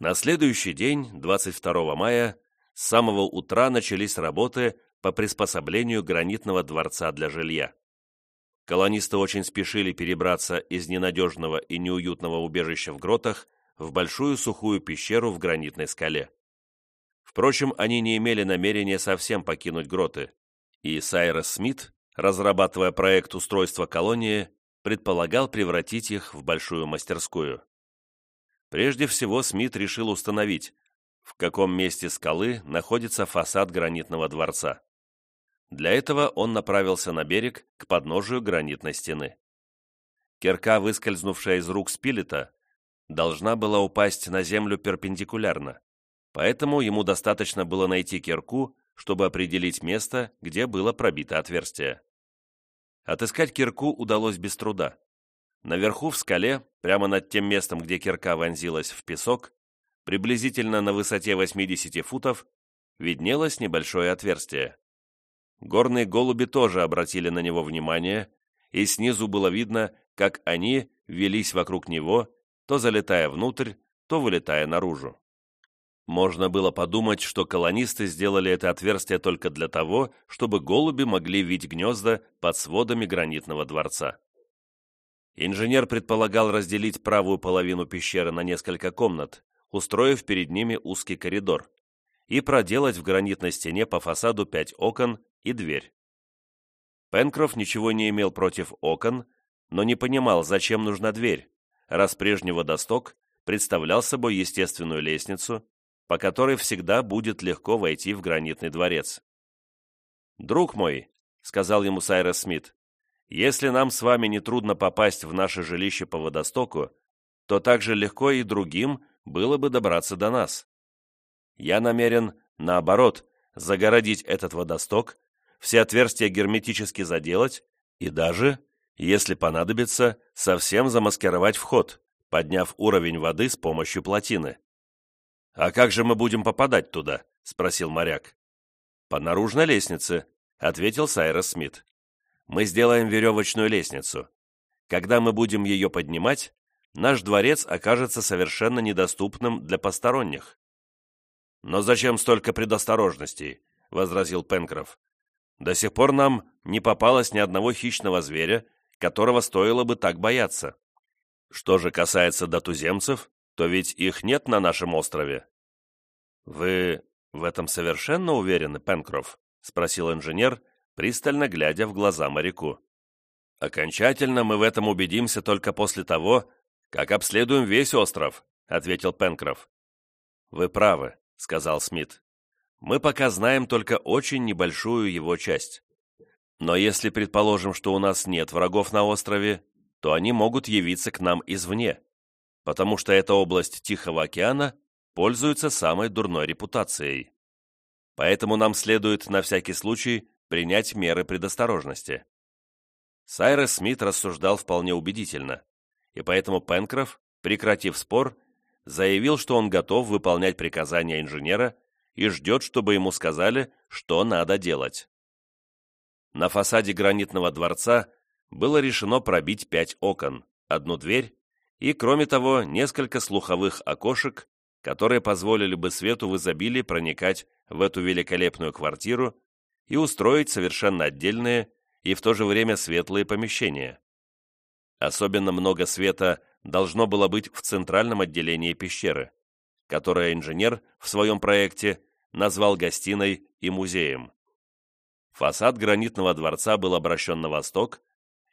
На следующий день, 22 мая, с самого утра начались работы по приспособлению гранитного дворца для жилья. Колонисты очень спешили перебраться из ненадежного и неуютного убежища в гротах в большую сухую пещеру в гранитной скале. Впрочем, они не имели намерения совсем покинуть гроты, и Сайрес Смит, разрабатывая проект устройства колонии, предполагал превратить их в большую мастерскую. Прежде всего Смит решил установить, в каком месте скалы находится фасад гранитного дворца. Для этого он направился на берег к подножию гранитной стены. Кирка, выскользнувшая из рук Спилета, должна была упасть на землю перпендикулярно, поэтому ему достаточно было найти кирку, чтобы определить место, где было пробито отверстие. Отыскать кирку удалось без труда. Наверху в скале, прямо над тем местом, где кирка вонзилась в песок, приблизительно на высоте 80 футов, виднелось небольшое отверстие. Горные голуби тоже обратили на него внимание, и снизу было видно, как они велись вокруг него, то залетая внутрь, то вылетая наружу. Можно было подумать, что колонисты сделали это отверстие только для того, чтобы голуби могли вить гнезда под сводами гранитного дворца. Инженер предполагал разделить правую половину пещеры на несколько комнат, устроив перед ними узкий коридор, и проделать в гранитной стене по фасаду пять окон и дверь. Пенкроф ничего не имел против окон, но не понимал, зачем нужна дверь, раз прежний водосток представлял собой естественную лестницу, по которой всегда будет легко войти в гранитный дворец. «Друг мой», — сказал ему Сайрес Смит, «если нам с вами не трудно попасть в наше жилище по водостоку, то так же легко и другим было бы добраться до нас. Я намерен, наоборот, загородить этот водосток все отверстия герметически заделать и даже, если понадобится, совсем замаскировать вход, подняв уровень воды с помощью плотины. «А как же мы будем попадать туда?» — спросил моряк. «По наружной лестнице», — ответил Сайрос Смит. «Мы сделаем веревочную лестницу. Когда мы будем ее поднимать, наш дворец окажется совершенно недоступным для посторонних». «Но зачем столько предосторожностей?» — возразил Пенкроф. До сих пор нам не попалось ни одного хищного зверя, которого стоило бы так бояться. Что же касается до туземцев, то ведь их нет на нашем острове. Вы в этом совершенно уверены, Пенкроф? спросил инженер, пристально глядя в глаза моряку. Окончательно мы в этом убедимся только после того, как обследуем весь остров, ответил Пенкроф. Вы правы, сказал Смит мы пока знаем только очень небольшую его часть. Но если предположим, что у нас нет врагов на острове, то они могут явиться к нам извне, потому что эта область Тихого океана пользуется самой дурной репутацией. Поэтому нам следует на всякий случай принять меры предосторожности. Сайрес Смит рассуждал вполне убедительно, и поэтому Пенкроф, прекратив спор, заявил, что он готов выполнять приказания инженера и ждет, чтобы ему сказали, что надо делать. На фасаде гранитного дворца было решено пробить пять окон, одну дверь и, кроме того, несколько слуховых окошек, которые позволили бы свету в изобилии проникать в эту великолепную квартиру и устроить совершенно отдельные и в то же время светлые помещения. Особенно много света должно было быть в центральном отделении пещеры которое инженер в своем проекте назвал гостиной и музеем. Фасад гранитного дворца был обращен на восток,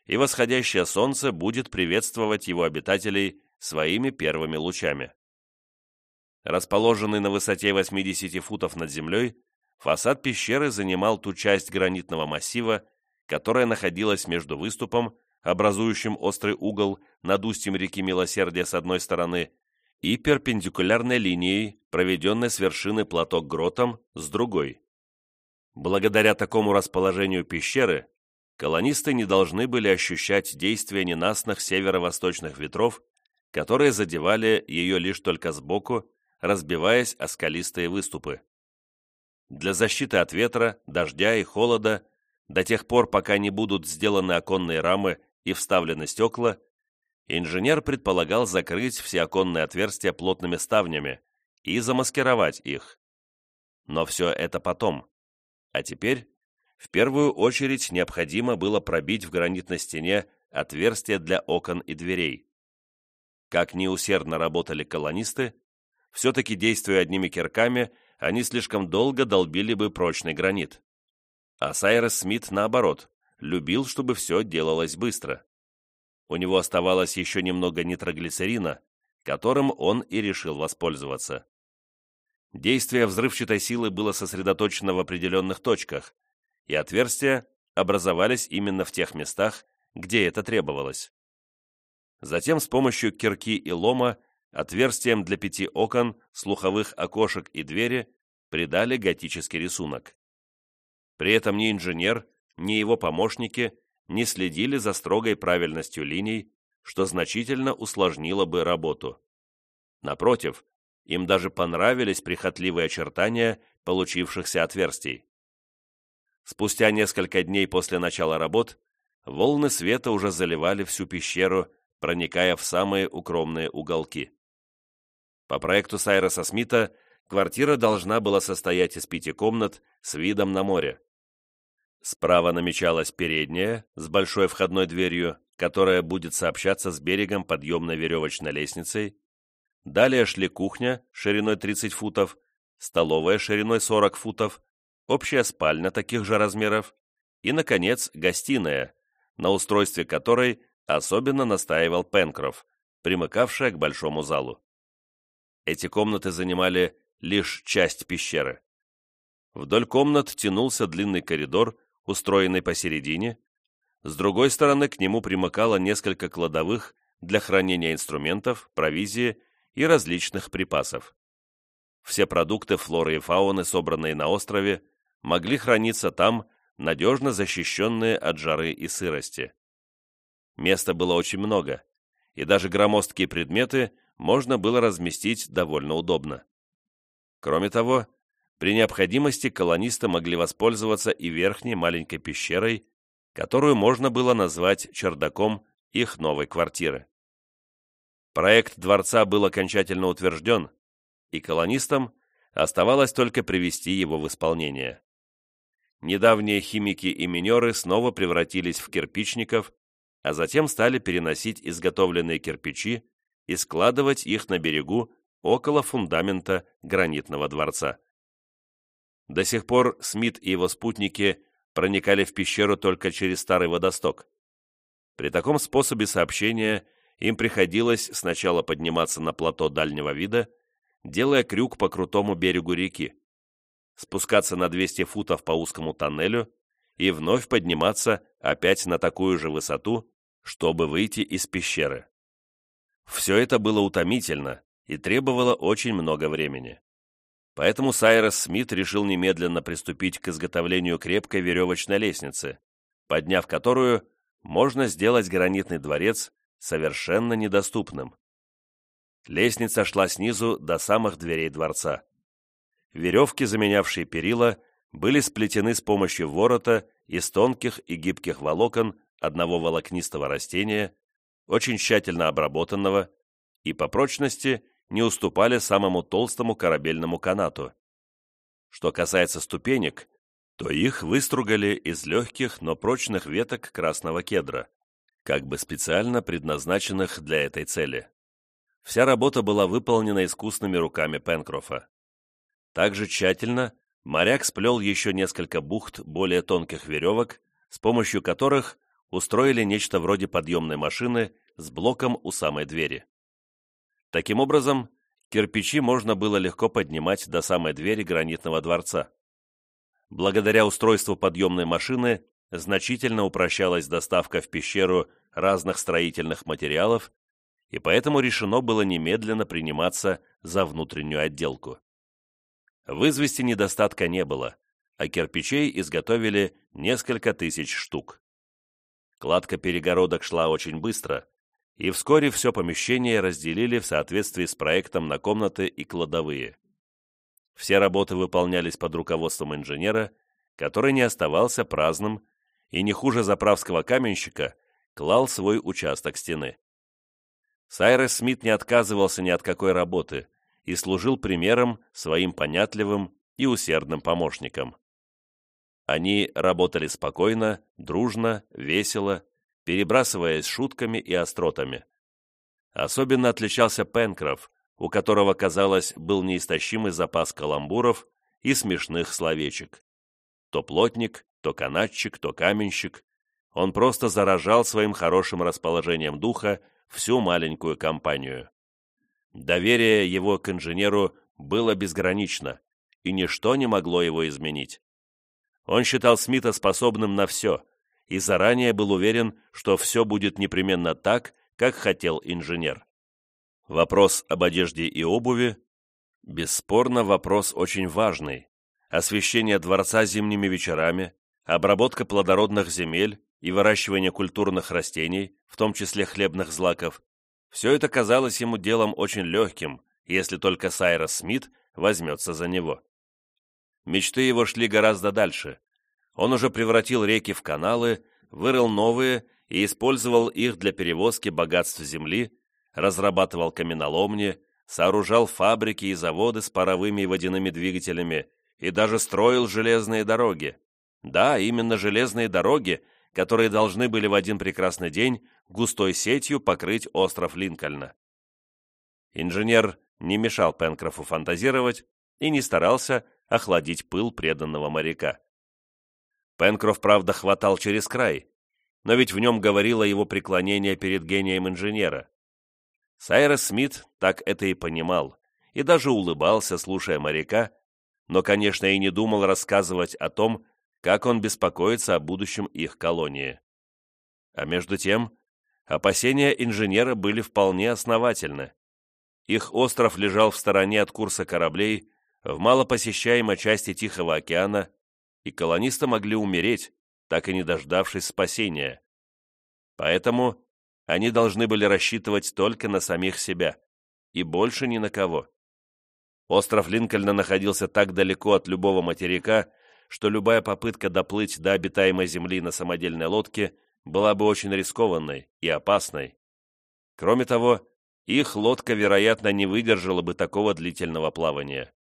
и восходящее солнце будет приветствовать его обитателей своими первыми лучами. Расположенный на высоте 80 футов над землей, фасад пещеры занимал ту часть гранитного массива, которая находилась между выступом, образующим острый угол над устьем реки Милосердия с одной стороны, и перпендикулярной линией, проведенной с вершины платок гротом, с другой. Благодаря такому расположению пещеры, колонисты не должны были ощущать действия ненастных северо-восточных ветров, которые задевали ее лишь только сбоку, разбиваясь о скалистые выступы. Для защиты от ветра, дождя и холода, до тех пор, пока не будут сделаны оконные рамы и вставлены стекла, инженер предполагал закрыть все оконные отверстия плотными ставнями, и замаскировать их. Но все это потом. А теперь, в первую очередь, необходимо было пробить в гранитной стене отверстия для окон и дверей. Как неусердно работали колонисты, все-таки действуя одними кирками, они слишком долго долбили бы прочный гранит. А Сайрес Смит, наоборот, любил, чтобы все делалось быстро. У него оставалось еще немного нитроглицерина, которым он и решил воспользоваться. Действие взрывчатой силы было сосредоточено в определенных точках, и отверстия образовались именно в тех местах, где это требовалось. Затем с помощью кирки и лома отверстием для пяти окон, слуховых окошек и двери придали готический рисунок. При этом ни инженер, ни его помощники не следили за строгой правильностью линий, что значительно усложнило бы работу. Напротив, им даже понравились прихотливые очертания получившихся отверстий. Спустя несколько дней после начала работ волны света уже заливали всю пещеру, проникая в самые укромные уголки. По проекту Сайроса Смита квартира должна была состоять из пяти комнат с видом на море. Справа намечалась передняя с большой входной дверью, которая будет сообщаться с берегом подъемной веревочной лестницей. Далее шли кухня шириной 30 футов, столовая шириной 40 футов, общая спальня таких же размеров и, наконец, гостиная, на устройстве которой особенно настаивал Пенкроф, примыкавшая к большому залу. Эти комнаты занимали лишь часть пещеры. Вдоль комнат тянулся длинный коридор, устроенный посередине, с другой стороны к нему примыкало несколько кладовых для хранения инструментов, провизии и различных припасов. Все продукты флоры и фауны, собранные на острове, могли храниться там, надежно защищенные от жары и сырости. Места было очень много, и даже громоздкие предметы можно было разместить довольно удобно. Кроме того, при необходимости колонисты могли воспользоваться и верхней маленькой пещерой, которую можно было назвать чердаком их новой квартиры. Проект дворца был окончательно утвержден, и колонистам оставалось только привести его в исполнение. Недавние химики и минеры снова превратились в кирпичников, а затем стали переносить изготовленные кирпичи и складывать их на берегу около фундамента гранитного дворца. До сих пор Смит и его спутники проникали в пещеру только через старый водосток. При таком способе сообщения им приходилось сначала подниматься на плато дальнего вида, делая крюк по крутому берегу реки, спускаться на 200 футов по узкому тоннелю и вновь подниматься опять на такую же высоту, чтобы выйти из пещеры. Все это было утомительно и требовало очень много времени. Поэтому Сайрос Смит решил немедленно приступить к изготовлению крепкой веревочной лестницы, подняв которую можно сделать гранитный дворец совершенно недоступным. Лестница шла снизу до самых дверей дворца. Веревки, заменявшие перила, были сплетены с помощью ворота из тонких и гибких волокон одного волокнистого растения, очень тщательно обработанного, и по прочности не уступали самому толстому корабельному канату. Что касается ступенек, то их выстругали из легких, но прочных веток красного кедра, как бы специально предназначенных для этой цели. Вся работа была выполнена искусными руками Пенкрофа. Также тщательно моряк сплел еще несколько бухт более тонких веревок, с помощью которых устроили нечто вроде подъемной машины с блоком у самой двери. Таким образом, кирпичи можно было легко поднимать до самой двери гранитного дворца. Благодаря устройству подъемной машины значительно упрощалась доставка в пещеру разных строительных материалов, и поэтому решено было немедленно приниматься за внутреннюю отделку. В недостатка не было, а кирпичей изготовили несколько тысяч штук. Кладка перегородок шла очень быстро, и вскоре все помещение разделили в соответствии с проектом на комнаты и кладовые. Все работы выполнялись под руководством инженера, который не оставался праздным и не хуже заправского каменщика клал свой участок стены. Сайрес Смит не отказывался ни от какой работы, и служил примером своим понятливым и усердным помощникам. Они работали спокойно, дружно, весело, перебрасываясь шутками и остротами. Особенно отличался Пенкроф, у которого, казалось, был неистощимый запас каламбуров и смешных словечек. То плотник, то канатчик, то каменщик. Он просто заражал своим хорошим расположением духа всю маленькую компанию. Доверие его к инженеру было безгранично, и ничто не могло его изменить. Он считал Смита способным на все, и заранее был уверен, что все будет непременно так, как хотел инженер. Вопрос об одежде и обуви – бесспорно вопрос очень важный. Освещение дворца зимними вечерами, обработка плодородных земель и выращивание культурных растений, в том числе хлебных злаков, все это казалось ему делом очень легким, если только Сайрос Смит возьмется за него. Мечты его шли гораздо дальше. Он уже превратил реки в каналы, вырыл новые и использовал их для перевозки богатств земли, разрабатывал каменоломни, сооружал фабрики и заводы с паровыми и водяными двигателями и даже строил железные дороги. Да, именно железные дороги, которые должны были в один прекрасный день густой сетью покрыть остров Линкольна. Инженер не мешал Пенкрофу фантазировать и не старался охладить пыл преданного моряка. Пенкроф, правда, хватал через край, но ведь в нем говорило его преклонение перед гением инженера. Сайрес Смит так это и понимал, и даже улыбался, слушая моряка, но, конечно, и не думал рассказывать о том, как он беспокоится о будущем их колонии. А между тем, опасения инженера были вполне основательны. Их остров лежал в стороне от курса кораблей, в малопосещаемой части Тихого океана, и колонисты могли умереть, так и не дождавшись спасения. Поэтому они должны были рассчитывать только на самих себя, и больше ни на кого. Остров Линкольна находился так далеко от любого материка, что любая попытка доплыть до обитаемой земли на самодельной лодке была бы очень рискованной и опасной. Кроме того, их лодка, вероятно, не выдержала бы такого длительного плавания.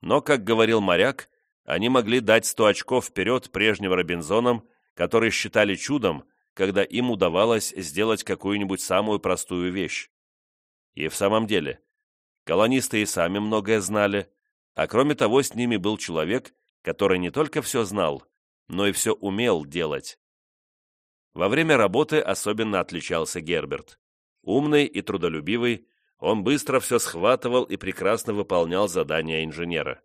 Но, как говорил моряк, они могли дать 100 очков вперед прежним Робинзонам, которые считали чудом, когда им удавалось сделать какую-нибудь самую простую вещь. И в самом деле, колонисты и сами многое знали, а кроме того с ними был человек, который не только все знал, но и все умел делать. Во время работы особенно отличался Герберт. Умный и трудолюбивый, он быстро все схватывал и прекрасно выполнял задания инженера.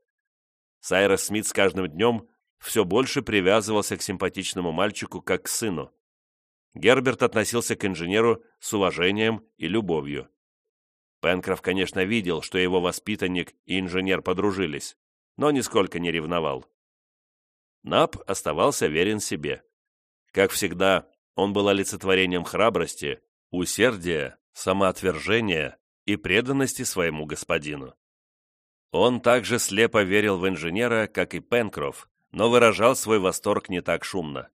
Сайрос Смит с каждым днем все больше привязывался к симпатичному мальчику как к сыну. Герберт относился к инженеру с уважением и любовью. Пенкроф, конечно, видел, что его воспитанник и инженер подружились, но нисколько не ревновал. Нап оставался верен себе. Как всегда, он был олицетворением храбрости, усердия, самоотвержения и преданности своему господину. Он также слепо верил в инженера, как и Пенкроф, но выражал свой восторг не так шумно.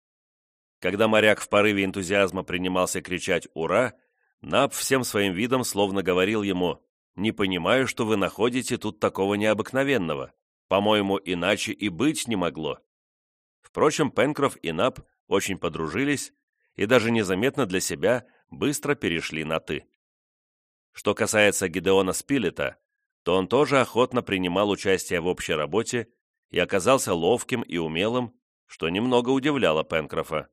Когда моряк в порыве энтузиазма принимался кричать «Ура!», Нап всем своим видом словно говорил ему «Не понимаю, что вы находите тут такого необыкновенного. По-моему, иначе и быть не могло». Впрочем, Пенкроф и Нап очень подружились и даже незаметно для себя быстро перешли на «ты». Что касается Гидеона Спилета, то он тоже охотно принимал участие в общей работе и оказался ловким и умелым, что немного удивляло Пенкрофа.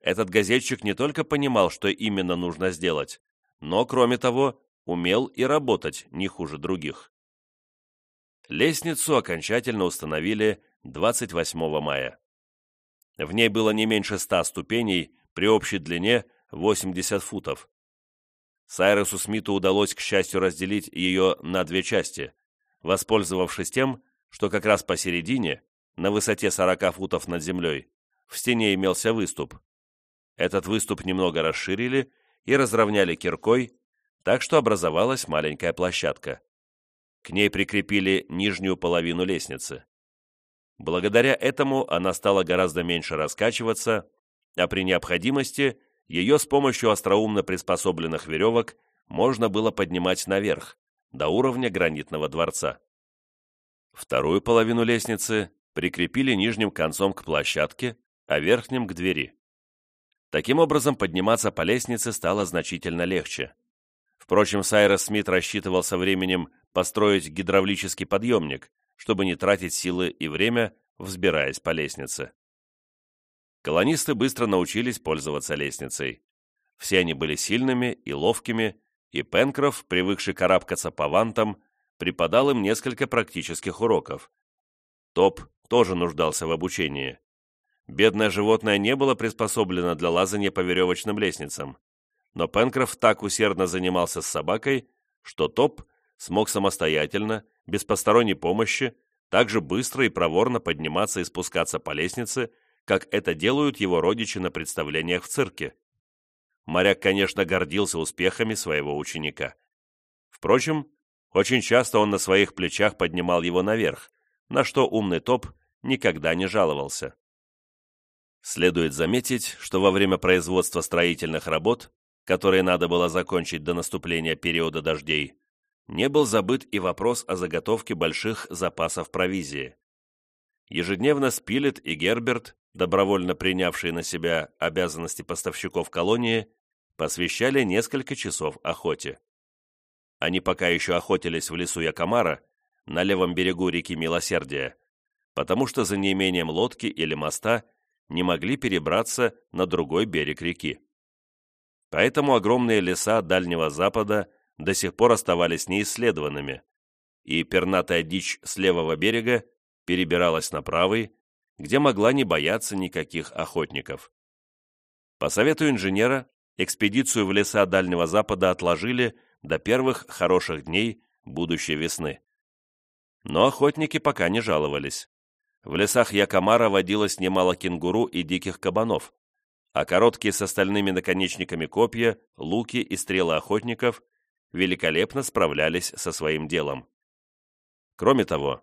Этот газетчик не только понимал, что именно нужно сделать, но, кроме того, умел и работать не хуже других. Лестницу окончательно установили 28 мая. В ней было не меньше ста ступеней при общей длине 80 футов. Сайресу Смиту удалось, к счастью, разделить ее на две части, воспользовавшись тем, что как раз посередине, на высоте 40 футов над землей, в стене имелся выступ. Этот выступ немного расширили и разровняли киркой, так что образовалась маленькая площадка. К ней прикрепили нижнюю половину лестницы. Благодаря этому она стала гораздо меньше раскачиваться, а при необходимости ее с помощью остроумно приспособленных веревок можно было поднимать наверх, до уровня гранитного дворца. Вторую половину лестницы прикрепили нижним концом к площадке, а верхним к двери. Таким образом, подниматься по лестнице стало значительно легче. Впрочем, Сайрос Смит рассчитывал со временем построить гидравлический подъемник, чтобы не тратить силы и время, взбираясь по лестнице. Колонисты быстро научились пользоваться лестницей. Все они были сильными и ловкими, и Пенкроф, привыкший карабкаться по вантам, преподал им несколько практических уроков. Топ тоже нуждался в обучении. Бедное животное не было приспособлено для лазания по веревочным лестницам, но Пенкроф так усердно занимался с собакой, что Топ смог самостоятельно, без посторонней помощи, так же быстро и проворно подниматься и спускаться по лестнице, как это делают его родичи на представлениях в цирке. Моряк, конечно, гордился успехами своего ученика. Впрочем, очень часто он на своих плечах поднимал его наверх, на что умный топ никогда не жаловался. Следует заметить, что во время производства строительных работ, которые надо было закончить до наступления периода дождей, не был забыт и вопрос о заготовке больших запасов провизии. Ежедневно Спилет и Герберт, добровольно принявшие на себя обязанности поставщиков колонии, посвящали несколько часов охоте. Они пока еще охотились в лесу Якомара, на левом берегу реки Милосердия, потому что за неимением лодки или моста не могли перебраться на другой берег реки. Поэтому огромные леса Дальнего Запада до сих пор оставались неисследованными, и пернатая дичь с левого берега перебиралась на правый, где могла не бояться никаких охотников. По совету инженера, экспедицию в леса Дальнего Запада отложили до первых хороших дней будущей весны. Но охотники пока не жаловались. В лесах Якомара водилось немало кенгуру и диких кабанов, а короткие с остальными наконечниками копья, луки и стрелы охотников великолепно справлялись со своим делом. Кроме того,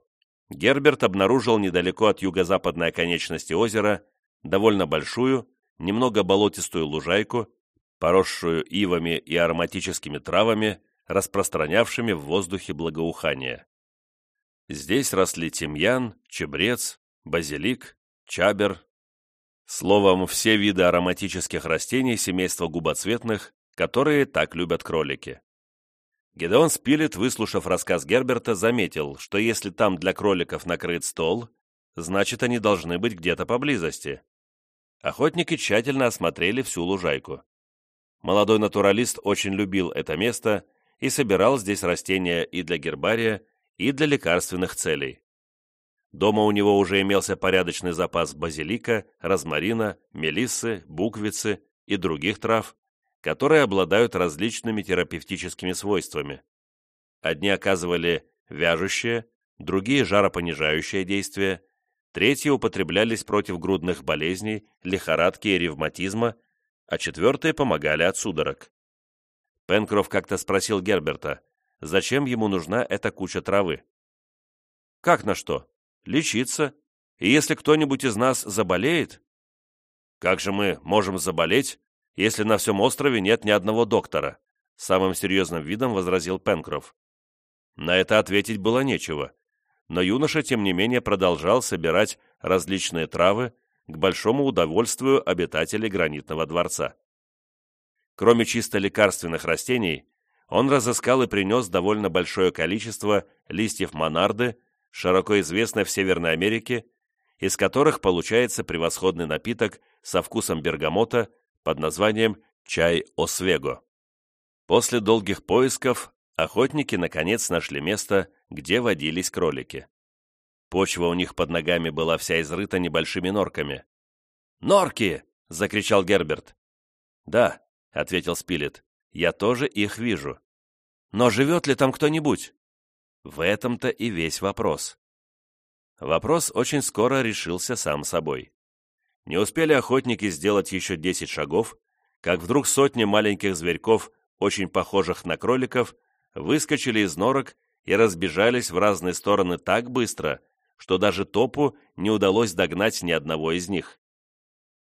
Герберт обнаружил недалеко от юго-западной оконечности озера довольно большую, немного болотистую лужайку, поросшую ивами и ароматическими травами, распространявшими в воздухе благоухание. Здесь росли тимьян, чебрец, базилик, чабер. Словом, все виды ароматических растений семейства губоцветных, которые так любят кролики. Гедеон Спилет, выслушав рассказ Герберта, заметил, что если там для кроликов накрыт стол, значит, они должны быть где-то поблизости. Охотники тщательно осмотрели всю лужайку. Молодой натуралист очень любил это место и собирал здесь растения и для гербария, и для лекарственных целей. Дома у него уже имелся порядочный запас базилика, розмарина, мелиссы, буквицы и других трав, которые обладают различными терапевтическими свойствами. Одни оказывали вяжущее, другие – жаропонижающее действие, третьи употреблялись против грудных болезней, лихорадки и ревматизма, а четвертые помогали от судорог. Пенкроф как-то спросил Герберта, зачем ему нужна эта куча травы. «Как на что? Лечиться. И если кто-нибудь из нас заболеет...» «Как же мы можем заболеть, если на всем острове нет ни одного доктора?» Самым серьезным видом возразил Пенкроф. На это ответить было нечего, но юноша, тем не менее, продолжал собирать различные травы к большому удовольствию обитателей гранитного дворца. Кроме чисто лекарственных растений, он разыскал и принес довольно большое количество листьев монарды, широко известной в Северной Америке, из которых получается превосходный напиток со вкусом бергамота под названием чай Освего. После долгих поисков охотники наконец нашли место, где водились кролики. Почва у них под ногами была вся изрыта небольшими норками. «Норки!» — закричал Герберт. «Да», — ответил Спилет, — «я тоже их вижу. Но живет ли там кто-нибудь?» В этом-то и весь вопрос. Вопрос очень скоро решился сам собой. Не успели охотники сделать еще десять шагов, как вдруг сотни маленьких зверьков, очень похожих на кроликов, выскочили из норок и разбежались в разные стороны так быстро, что даже топу не удалось догнать ни одного из них.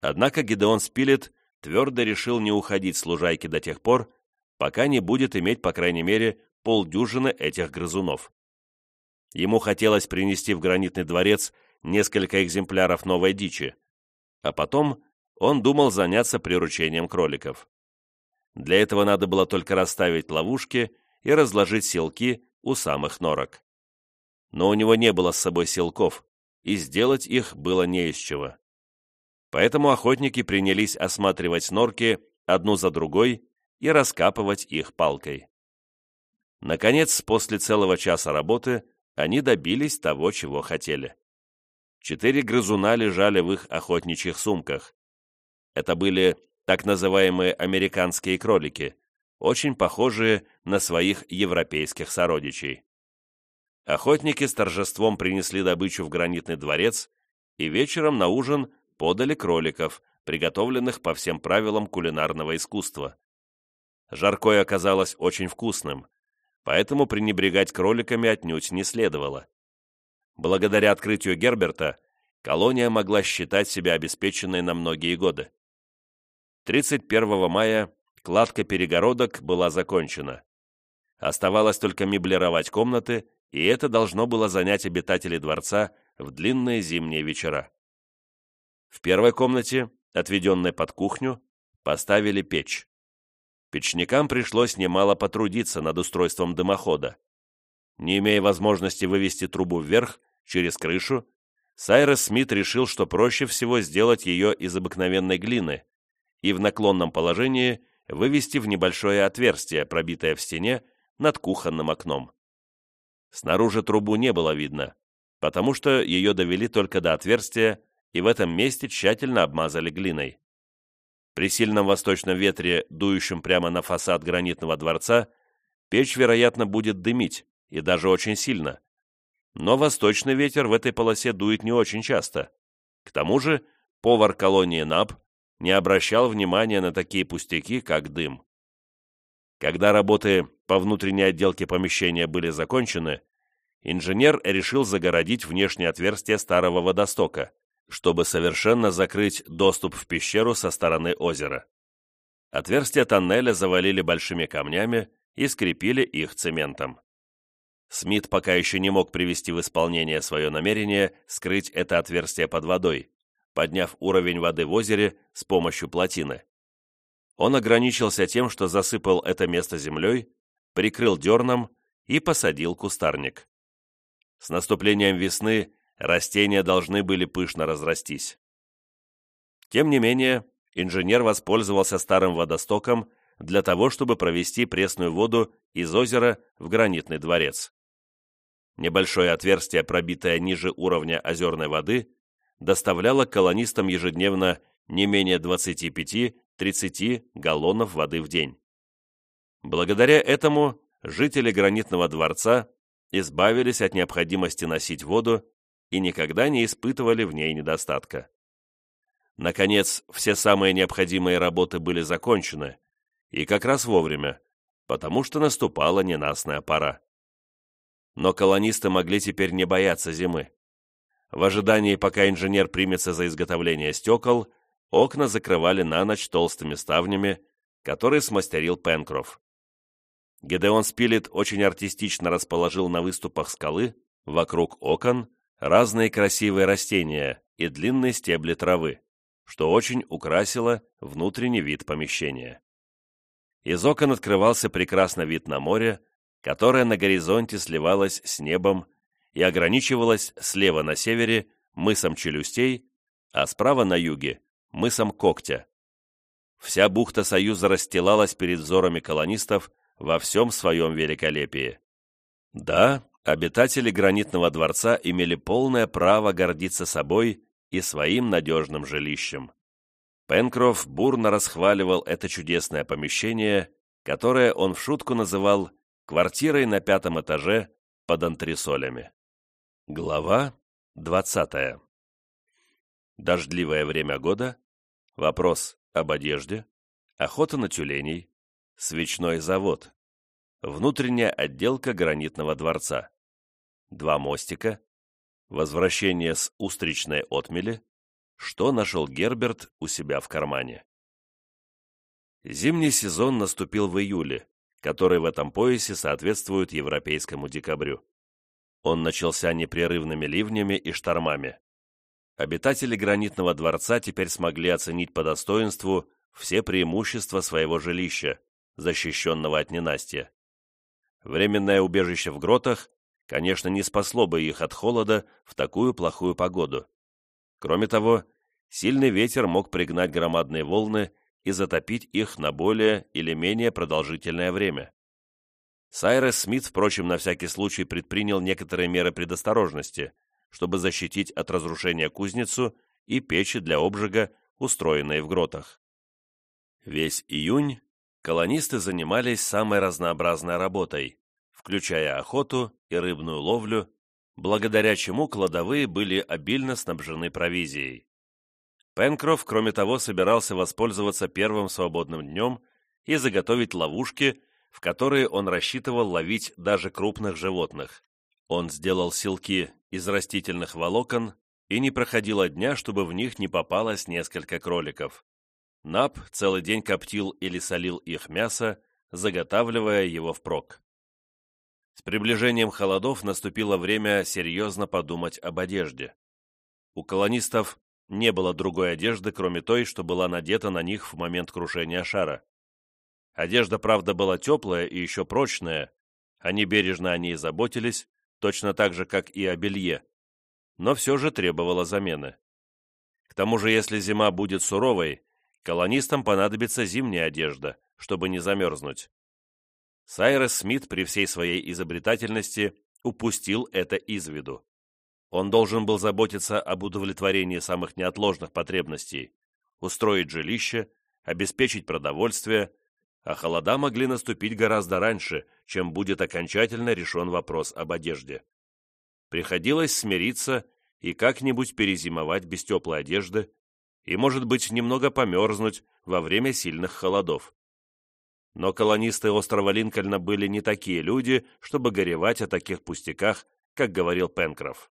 Однако Гидеон Спилет твердо решил не уходить с лужайки до тех пор, пока не будет иметь, по крайней мере, полдюжины этих грызунов. Ему хотелось принести в гранитный дворец несколько экземпляров новой дичи, а потом он думал заняться приручением кроликов. Для этого надо было только расставить ловушки и разложить селки у самых норок. Но у него не было с собой селков, и сделать их было не из чего. Поэтому охотники принялись осматривать норки одну за другой и раскапывать их палкой. Наконец, после целого часа работы, они добились того, чего хотели. Четыре грызуна лежали в их охотничьих сумках. Это были так называемые американские кролики, очень похожие на своих европейских сородичей. Охотники с торжеством принесли добычу в гранитный дворец и вечером на ужин подали кроликов, приготовленных по всем правилам кулинарного искусства. Жаркое оказалось очень вкусным, поэтому пренебрегать кроликами отнюдь не следовало. Благодаря открытию Герберта колония могла считать себя обеспеченной на многие годы. 31 мая кладка перегородок была закончена. Оставалось только меблировать комнаты, и это должно было занять обитателей дворца в длинные зимние вечера. В первой комнате, отведенной под кухню, поставили печь. Печникам пришлось немало потрудиться над устройством дымохода. Не имея возможности вывести трубу вверх, через крышу, Сайрес Смит решил, что проще всего сделать ее из обыкновенной глины и в наклонном положении вывести в небольшое отверстие, пробитое в стене, над кухонным окном. Снаружи трубу не было видно, потому что ее довели только до отверстия и в этом месте тщательно обмазали глиной. При сильном восточном ветре, дующем прямо на фасад гранитного дворца, печь, вероятно, будет дымить, и даже очень сильно. Но восточный ветер в этой полосе дует не очень часто. К тому же повар колонии НАП не обращал внимания на такие пустяки, как дым. Когда работы по внутренней отделке помещения были закончены, инженер решил загородить внешнее отверстие старого водостока, чтобы совершенно закрыть доступ в пещеру со стороны озера. Отверстие тоннеля завалили большими камнями и скрепили их цементом. Смит пока еще не мог привести в исполнение свое намерение скрыть это отверстие под водой, подняв уровень воды в озере с помощью плотины. Он ограничился тем, что засыпал это место землей, прикрыл дерном и посадил кустарник. С наступлением весны растения должны были пышно разрастись. Тем не менее, инженер воспользовался старым водостоком для того, чтобы провести пресную воду из озера в гранитный дворец. Небольшое отверстие, пробитое ниже уровня озерной воды, доставляло колонистам ежедневно не менее 25-30 галлонов воды в день. Благодаря этому жители гранитного дворца избавились от необходимости носить воду и никогда не испытывали в ней недостатка. Наконец, все самые необходимые работы были закончены, и как раз вовремя, потому что наступала ненастная пора. Но колонисты могли теперь не бояться зимы. В ожидании, пока инженер примется за изготовление стекол, окна закрывали на ночь толстыми ставнями, которые смастерил Пенкроф. Гедеон Спилет очень артистично расположил на выступах скалы, вокруг окон, разные красивые растения и длинные стебли травы, что очень украсило внутренний вид помещения. Из окон открывался прекрасный вид на море, которое на горизонте сливалось с небом и ограничивалось слева на севере мысом Челюстей, а справа на юге – мысом Когтя. Вся бухта Союза расстилалась перед взорами колонистов во всем своем великолепии. Да, обитатели гранитного дворца имели полное право гордиться собой и своим надежным жилищем. Пенкроф бурно расхваливал это чудесное помещение, которое он в шутку называл «квартирой на пятом этаже под антресолями». Глава двадцатая. Дождливое время года, вопрос об одежде, охота на тюленей, свечной завод, внутренняя отделка гранитного дворца, два мостика, возвращение с устричной отмели, что нашел Герберт у себя в кармане. Зимний сезон наступил в июле, который в этом поясе соответствует европейскому декабрю. Он начался непрерывными ливнями и штормами. Обитатели гранитного дворца теперь смогли оценить по достоинству все преимущества своего жилища, защищенного от ненастья. Временное убежище в гротах, конечно, не спасло бы их от холода в такую плохую погоду. Кроме того, сильный ветер мог пригнать громадные волны и затопить их на более или менее продолжительное время. Сайрес Смит, впрочем, на всякий случай предпринял некоторые меры предосторожности, чтобы защитить от разрушения кузницу и печи для обжига, устроенные в гротах. Весь июнь колонисты занимались самой разнообразной работой, включая охоту и рыбную ловлю, благодаря чему кладовые были обильно снабжены провизией. Пенкроф, кроме того, собирался воспользоваться первым свободным днем и заготовить ловушки, в которые он рассчитывал ловить даже крупных животных. Он сделал силки из растительных волокон, и не проходило дня, чтобы в них не попалось несколько кроликов. Нап целый день коптил или солил их мясо, заготавливая его впрок. С приближением холодов наступило время серьезно подумать об одежде. У колонистов не было другой одежды, кроме той, что была надета на них в момент крушения шара. Одежда, правда, была теплая и еще прочная, они бережно о ней заботились, точно так же, как и о белье, но все же требовала замены. К тому же, если зима будет суровой, колонистам понадобится зимняя одежда, чтобы не замерзнуть. Сайрес Смит при всей своей изобретательности упустил это из виду. Он должен был заботиться об удовлетворении самых неотложных потребностей, устроить жилище, обеспечить продовольствие, а холода могли наступить гораздо раньше, чем будет окончательно решен вопрос об одежде. Приходилось смириться и как-нибудь перезимовать без теплой одежды и, может быть, немного померзнуть во время сильных холодов. Но колонисты острова Линкольна были не такие люди, чтобы горевать о таких пустяках, как говорил Пенкроф.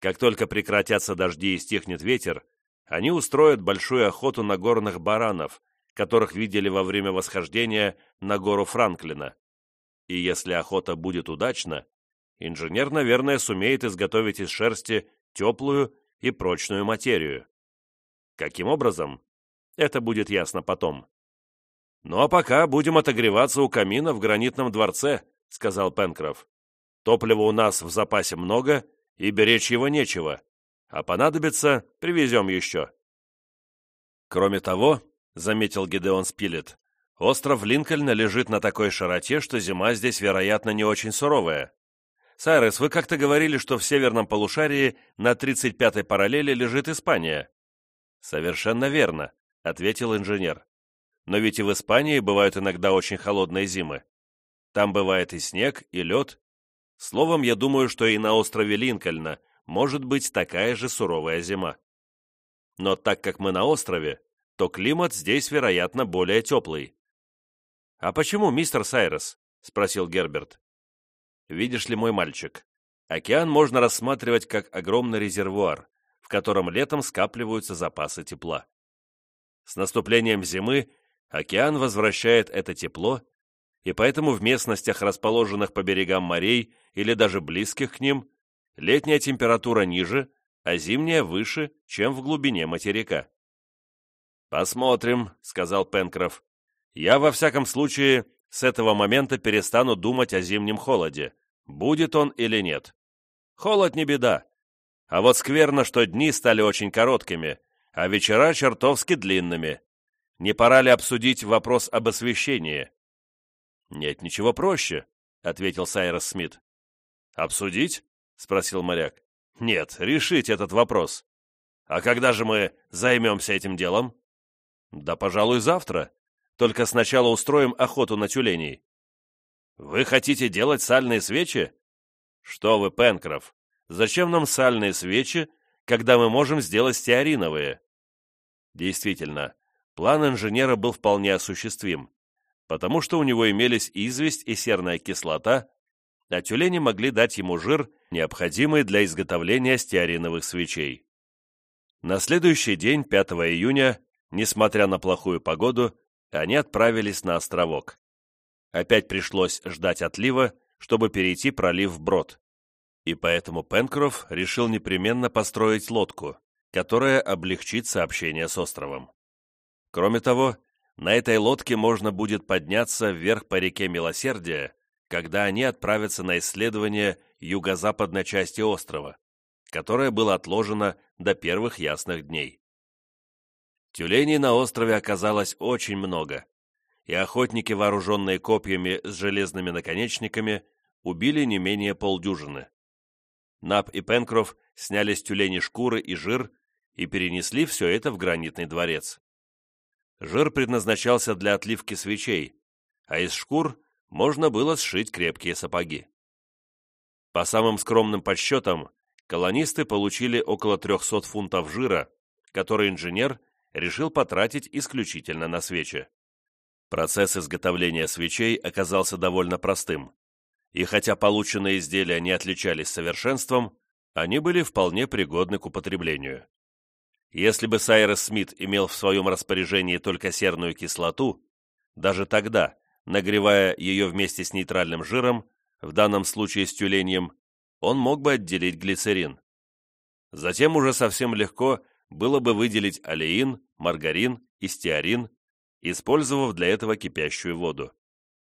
Как только прекратятся дожди и стихнет ветер, они устроят большую охоту на горных баранов, которых видели во время восхождения на гору Франклина. И если охота будет удачна, инженер, наверное, сумеет изготовить из шерсти теплую и прочную материю. Каким образом? Это будет ясно потом. «Ну а пока будем отогреваться у камина в гранитном дворце», — сказал Пенкроф. «Топлива у нас в запасе много, и беречь его нечего. А понадобится, привезем еще. Кроме того, заметил Гедеон Спилет, остров Линкольна лежит на такой широте, что зима здесь, вероятно, не очень суровая. Сайрес, вы как-то говорили, что в северном полушарии на 35-й параллели лежит Испания. Совершенно верно, ответил инженер. Но ведь и в Испании бывают иногда очень холодные зимы. Там бывает и снег, и лед, Словом, я думаю, что и на острове Линкольна может быть такая же суровая зима. Но так как мы на острове, то климат здесь, вероятно, более теплый. «А почему, мистер Сайрес?» — спросил Герберт. «Видишь ли, мой мальчик, океан можно рассматривать как огромный резервуар, в котором летом скапливаются запасы тепла. С наступлением зимы океан возвращает это тепло и поэтому в местностях, расположенных по берегам морей или даже близких к ним, летняя температура ниже, а зимняя выше, чем в глубине материка. «Посмотрим», — сказал Пенкроф. «Я, во всяком случае, с этого момента перестану думать о зимнем холоде, будет он или нет. Холод не беда. А вот скверно, что дни стали очень короткими, а вечера чертовски длинными. Не пора ли обсудить вопрос об освещении?» «Нет ничего проще», — ответил Сайрос Смит. «Обсудить?» — спросил моряк. «Нет, решить этот вопрос. А когда же мы займемся этим делом?» «Да, пожалуй, завтра. Только сначала устроим охоту на тюленей». «Вы хотите делать сальные свечи?» «Что вы, Пенкроф, зачем нам сальные свечи, когда мы можем сделать стеариновые?» Действительно, план инженера был вполне осуществим потому что у него имелись известь и серная кислота, а тюлени могли дать ему жир, необходимый для изготовления стеариновых свечей. На следующий день, 5 июня, несмотря на плохую погоду, они отправились на островок. Опять пришлось ждать отлива, чтобы перейти пролив вброд. И поэтому Пенкроф решил непременно построить лодку, которая облегчит сообщение с островом. Кроме того, на этой лодке можно будет подняться вверх по реке Милосердия, когда они отправятся на исследование юго-западной части острова, которое было отложено до первых ясных дней. Тюленей на острове оказалось очень много, и охотники, вооруженные копьями с железными наконечниками, убили не менее полдюжины. Нап и Пенкроф сняли с тюленей шкуры и жир и перенесли все это в гранитный дворец. Жир предназначался для отливки свечей, а из шкур можно было сшить крепкие сапоги. По самым скромным подсчетам, колонисты получили около 300 фунтов жира, который инженер решил потратить исключительно на свечи. Процесс изготовления свечей оказался довольно простым, и хотя полученные изделия не отличались совершенством, они были вполне пригодны к употреблению. Если бы Сайрес Смит имел в своем распоряжении только серную кислоту, даже тогда, нагревая ее вместе с нейтральным жиром, в данном случае с тюленем, он мог бы отделить глицерин. Затем уже совсем легко было бы выделить олеин, маргарин и стеарин, использовав для этого кипящую воду.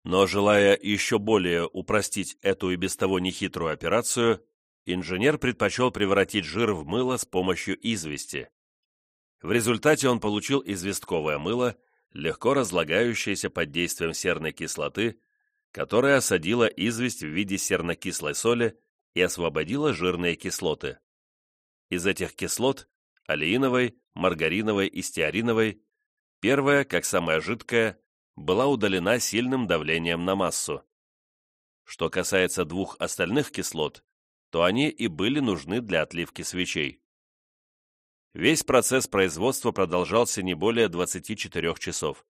Но желая еще более упростить эту и без того нехитрую операцию, инженер предпочел превратить жир в мыло с помощью извести. В результате он получил известковое мыло, легко разлагающееся под действием серной кислоты, которая осадила известь в виде сернокислой соли и освободила жирные кислоты. Из этих кислот – олеиновой, маргариновой и стеариновой – первая, как самая жидкая, была удалена сильным давлением на массу. Что касается двух остальных кислот, то они и были нужны для отливки свечей. Весь процесс производства продолжался не более 24 часов.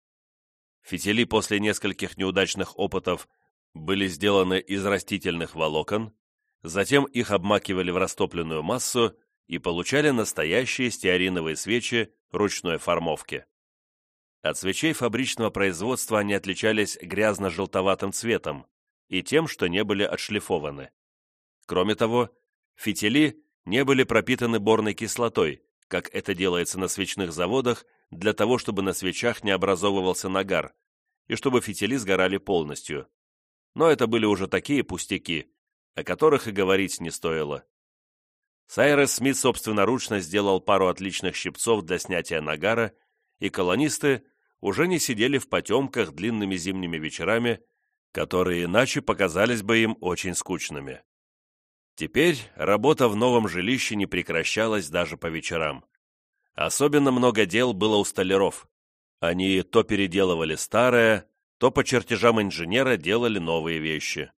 Фитили после нескольких неудачных опытов были сделаны из растительных волокон, затем их обмакивали в растопленную массу и получали настоящие стеариновые свечи ручной формовки. От свечей фабричного производства они отличались грязно-желтоватым цветом и тем, что не были отшлифованы. Кроме того, фитили не были пропитаны борной кислотой, как это делается на свечных заводах, для того, чтобы на свечах не образовывался нагар, и чтобы фитили сгорали полностью. Но это были уже такие пустяки, о которых и говорить не стоило. Сайрес Смит собственноручно сделал пару отличных щипцов для снятия нагара, и колонисты уже не сидели в потемках длинными зимними вечерами, которые иначе показались бы им очень скучными. Теперь работа в новом жилище не прекращалась даже по вечерам. Особенно много дел было у столяров. Они то переделывали старое, то по чертежам инженера делали новые вещи.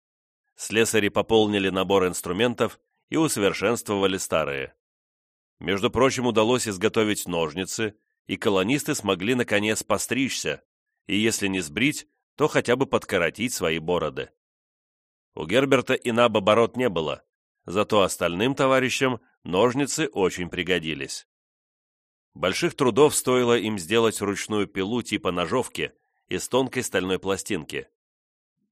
Слесари пополнили набор инструментов и усовершенствовали старые. Между прочим, удалось изготовить ножницы, и колонисты смогли наконец постричься, и если не сбрить, то хотя бы подкоротить свои бороды. У Герберта и Наба бород не было, зато остальным товарищам ножницы очень пригодились. Больших трудов стоило им сделать ручную пилу типа ножовки из тонкой стальной пластинки.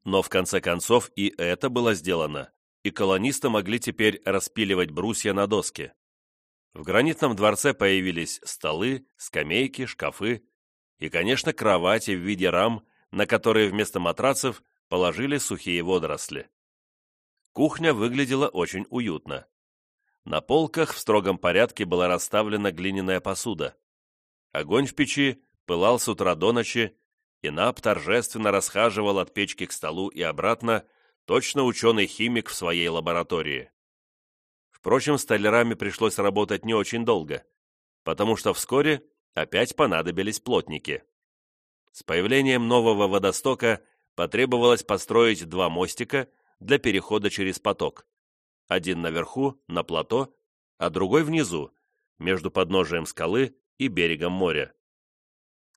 Но в конце концов и это было сделано, и колонисты могли теперь распиливать брусья на доске. В гранитном дворце появились столы, скамейки, шкафы и, конечно, кровати в виде рам, на которые вместо матрацев положили сухие водоросли. Кухня выглядела очень уютно. На полках в строгом порядке была расставлена глиняная посуда. Огонь в печи пылал с утра до ночи, и Нап торжественно расхаживал от печки к столу и обратно, точно ученый-химик в своей лаборатории. Впрочем, столярами пришлось работать не очень долго, потому что вскоре опять понадобились плотники. С появлением нового водостока потребовалось построить два мостика для перехода через поток. Один наверху, на плато, а другой внизу, между подножием скалы и берегом моря.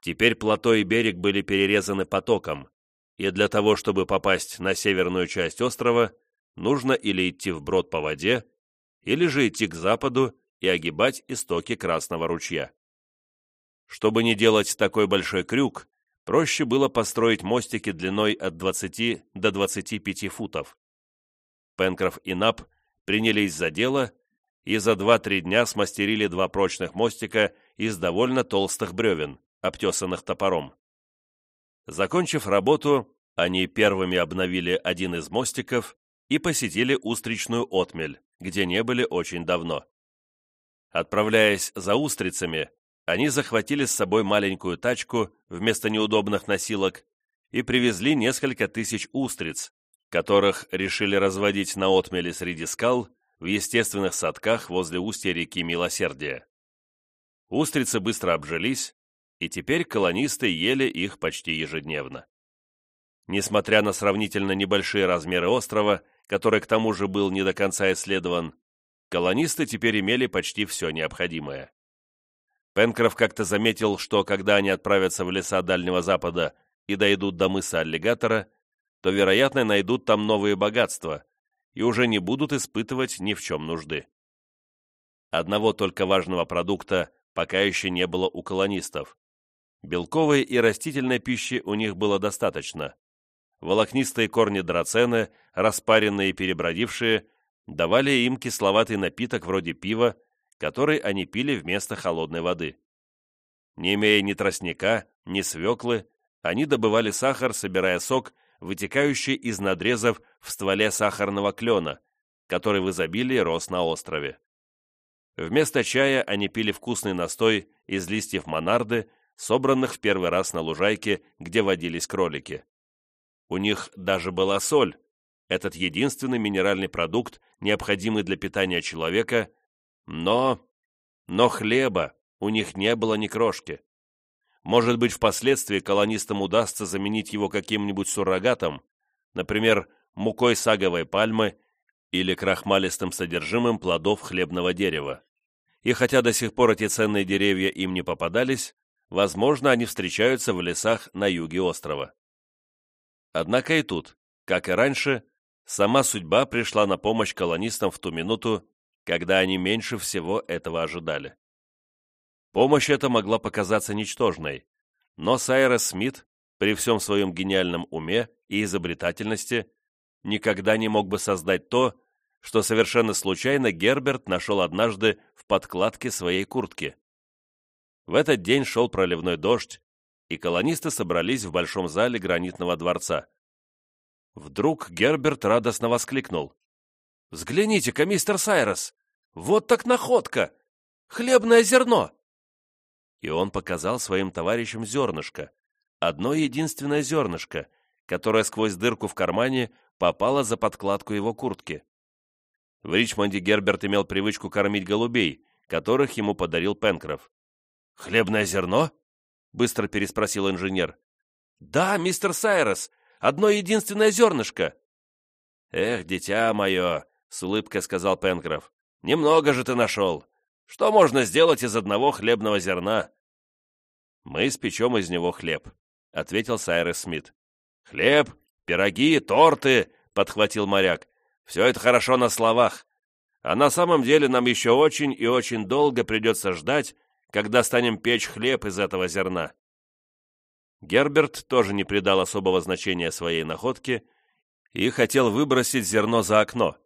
Теперь плато и берег были перерезаны потоком, и для того, чтобы попасть на северную часть острова, нужно или идти вброд по воде, или же идти к западу и огибать истоки Красного ручья. Чтобы не делать такой большой крюк, проще было построить мостики длиной от 20 до 25 футов. Пенкроф и Нап принялись за дело и за 2-3 дня смастерили два прочных мостика из довольно толстых бревен, обтесанных топором. Закончив работу, они первыми обновили один из мостиков и посетили устричную отмель, где не были очень давно. Отправляясь за устрицами, они захватили с собой маленькую тачку вместо неудобных носилок и привезли несколько тысяч устриц, которых решили разводить на отмели среди скал в естественных садках возле устья реки Милосердия. Устрицы быстро обжились, и теперь колонисты ели их почти ежедневно. Несмотря на сравнительно небольшие размеры острова, который к тому же был не до конца исследован, колонисты теперь имели почти все необходимое. Пенкроф как-то заметил, что когда они отправятся в леса Дальнего Запада и дойдут до мыса Аллигатора, то, вероятно, найдут там новые богатства и уже не будут испытывать ни в чем нужды. Одного только важного продукта пока еще не было у колонистов. Белковой и растительной пищи у них было достаточно. Волокнистые корни драцены, распаренные и перебродившие, давали им кисловатый напиток вроде пива, который они пили вместо холодной воды. Не имея ни тростника, ни свеклы, они добывали сахар, собирая сок вытекающий из надрезов в стволе сахарного клена, который в изобилии рос на острове. Вместо чая они пили вкусный настой из листьев монарды, собранных в первый раз на лужайке, где водились кролики. У них даже была соль, этот единственный минеральный продукт, необходимый для питания человека, но... но хлеба у них не было ни крошки. Может быть, впоследствии колонистам удастся заменить его каким-нибудь суррогатом, например, мукой саговой пальмы или крахмалистым содержимым плодов хлебного дерева. И хотя до сих пор эти ценные деревья им не попадались, возможно, они встречаются в лесах на юге острова. Однако и тут, как и раньше, сама судьба пришла на помощь колонистам в ту минуту, когда они меньше всего этого ожидали. Помощь эта могла показаться ничтожной, но Сайрес Смит, при всем своем гениальном уме и изобретательности, никогда не мог бы создать то, что совершенно случайно Герберт нашел однажды в подкладке своей куртки. В этот день шел проливной дождь, и колонисты собрались в большом зале гранитного дворца. Вдруг Герберт радостно воскликнул. «Взгляните-ка, мистер Сайрос! Вот так находка! Хлебное зерно!» и он показал своим товарищам зернышко, одно единственное зернышко, которое сквозь дырку в кармане попало за подкладку его куртки. В Ричмонде Герберт имел привычку кормить голубей, которых ему подарил Пенкроф. «Хлебное зерно?» — быстро переспросил инженер. «Да, мистер Сайрос, одно единственное зернышко». «Эх, дитя мое!» — с улыбкой сказал Пенкроф. «Немного же ты нашел. Что можно сделать из одного хлебного зерна?» «Мы испечем из него хлеб», — ответил Сайрес Смит. «Хлеб, пироги, торты», — подхватил моряк. «Все это хорошо на словах. А на самом деле нам еще очень и очень долго придется ждать, когда станем печь хлеб из этого зерна». Герберт тоже не придал особого значения своей находке и хотел выбросить зерно за окно,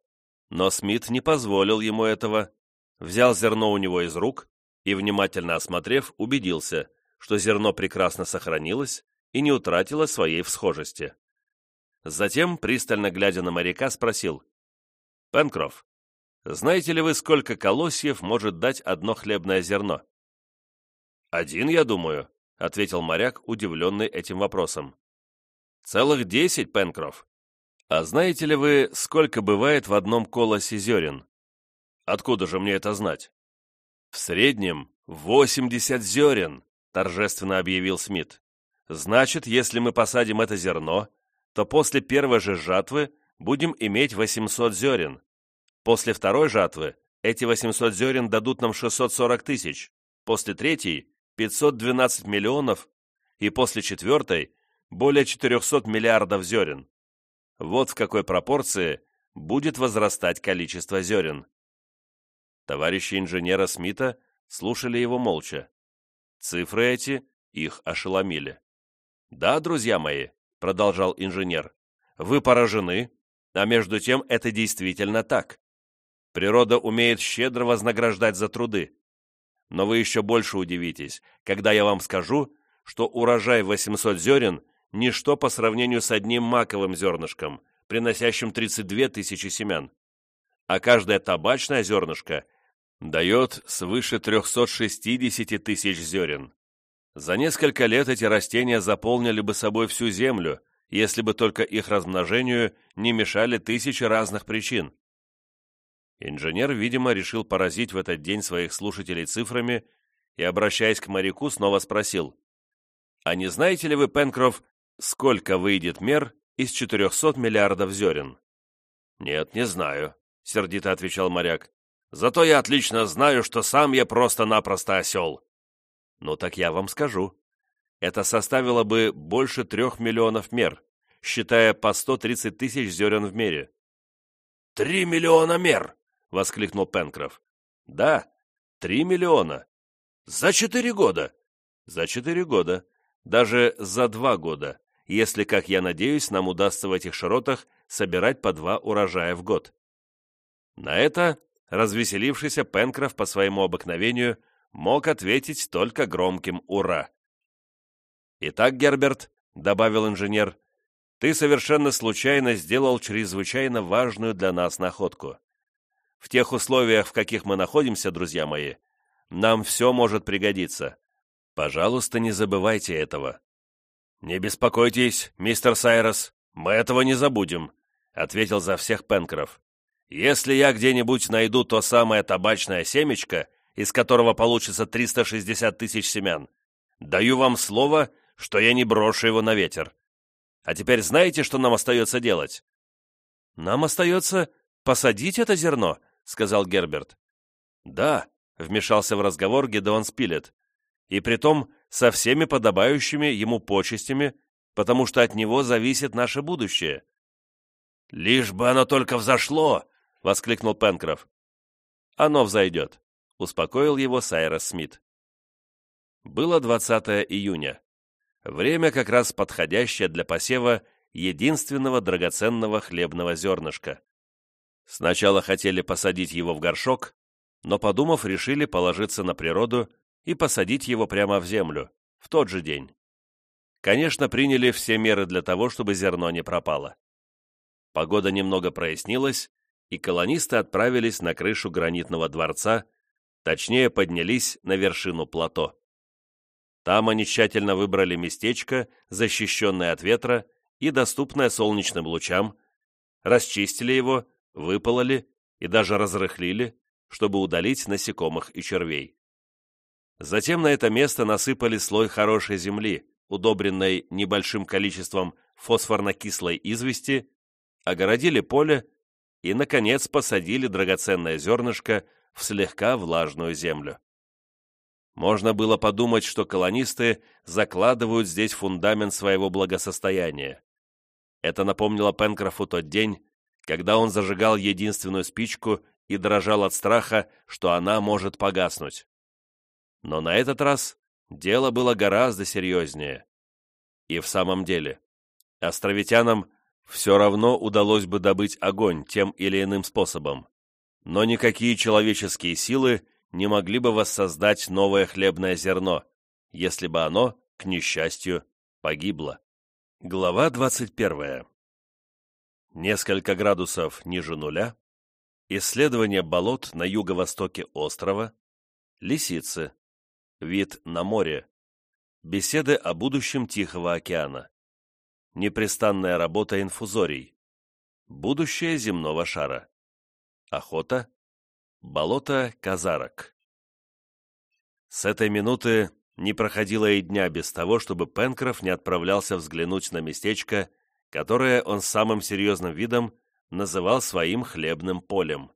но Смит не позволил ему этого, взял зерно у него из рук и, внимательно осмотрев, убедился, что зерно прекрасно сохранилось и не утратило своей всхожести. Затем, пристально глядя на моряка, спросил, «Пенкроф, знаете ли вы, сколько колосьев может дать одно хлебное зерно?» «Один, я думаю», — ответил моряк, удивленный этим вопросом. «Целых десять, Пенкроф. А знаете ли вы, сколько бывает в одном колосе зерен?» «Откуда же мне это знать?» «В среднем восемьдесят зерен», торжественно объявил Смит. «Значит, если мы посадим это зерно, то после первой же жатвы будем иметь 800 зерен. После второй жатвы эти 800 зерен дадут нам 640 тысяч, после третьей – 512 миллионов, и после четвертой – более 400 миллиардов зерен. Вот в какой пропорции будет возрастать количество зерен. Товарищи инженера Смита слушали его молча. Цифры эти их ошеломили. «Да, друзья мои», — продолжал инженер, — «вы поражены, а между тем это действительно так. Природа умеет щедро вознаграждать за труды. Но вы еще больше удивитесь, когда я вам скажу, что урожай 800 зерен – ничто по сравнению с одним маковым зернышком, приносящим 32 тысячи семян. А каждое табачное зернышко дает свыше 360 тысяч зерен. За несколько лет эти растения заполнили бы собой всю землю, если бы только их размножению не мешали тысячи разных причин. Инженер, видимо, решил поразить в этот день своих слушателей цифрами и, обращаясь к моряку, снова спросил, «А не знаете ли вы, Пенкроф, сколько выйдет мер из 400 миллиардов зерен?» «Нет, не знаю», — сердито отвечал моряк. «Зато я отлично знаю, что сам я просто-напросто осел». «Ну так я вам скажу. Это составило бы больше трех миллионов мер, считая по 130 тысяч зерен в мере». «Три миллиона мер!» — воскликнул Пенкроф. «Да, три миллиона. За четыре года!» «За четыре года. Даже за два года, если, как я надеюсь, нам удастся в этих широтах собирать по два урожая в год». На это развеселившийся Пенкроф по своему обыкновению мог ответить только громким «Ура!». «Итак, Герберт», — добавил инженер, — «ты совершенно случайно сделал чрезвычайно важную для нас находку. В тех условиях, в каких мы находимся, друзья мои, нам все может пригодиться. Пожалуйста, не забывайте этого». «Не беспокойтесь, мистер Сайрос, мы этого не забудем», — ответил за всех Пенкроф. «Если я где-нибудь найду то самое табачное семечко, из которого получится 360 тысяч семян, даю вам слово, что я не брошу его на ветер. А теперь знаете, что нам остается делать?» «Нам остается посадить это зерно», сказал Герберт. «Да», — вмешался в разговор Гедеон Спилет, «и притом со всеми подобающими ему почестями, потому что от него зависит наше будущее». «Лишь бы оно только взошло!» — воскликнул Пенкроф. «Оно взойдет», — успокоил его Сайрос Смит. Было 20 июня. Время как раз подходящее для посева единственного драгоценного хлебного зернышка. Сначала хотели посадить его в горшок, но, подумав, решили положиться на природу и посадить его прямо в землю, в тот же день. Конечно, приняли все меры для того, чтобы зерно не пропало. Погода немного прояснилась, и колонисты отправились на крышу гранитного дворца, точнее поднялись на вершину плато. Там они тщательно выбрали местечко, защищенное от ветра и доступное солнечным лучам, расчистили его выпололи и даже разрыхлили, чтобы удалить насекомых и червей. Затем на это место насыпали слой хорошей земли, удобренной небольшим количеством фосфорно-кислой извести, огородили поле и, наконец, посадили драгоценное зернышко в слегка влажную землю. Можно было подумать, что колонисты закладывают здесь фундамент своего благосостояния. Это напомнило Пенкрофу тот день, когда он зажигал единственную спичку и дрожал от страха, что она может погаснуть. Но на этот раз дело было гораздо серьезнее. И в самом деле, островитянам все равно удалось бы добыть огонь тем или иным способом, но никакие человеческие силы не могли бы воссоздать новое хлебное зерно, если бы оно, к несчастью, погибло. Глава двадцать первая несколько градусов ниже нуля, исследование болот на юго-востоке острова, лисицы, вид на море, беседы о будущем Тихого океана, непрестанная работа инфузорий, будущее земного шара, охота, болото казарок. С этой минуты не проходило и дня без того, чтобы Пенкроф не отправлялся взглянуть на местечко, которое он самым серьезным видом называл своим хлебным полем.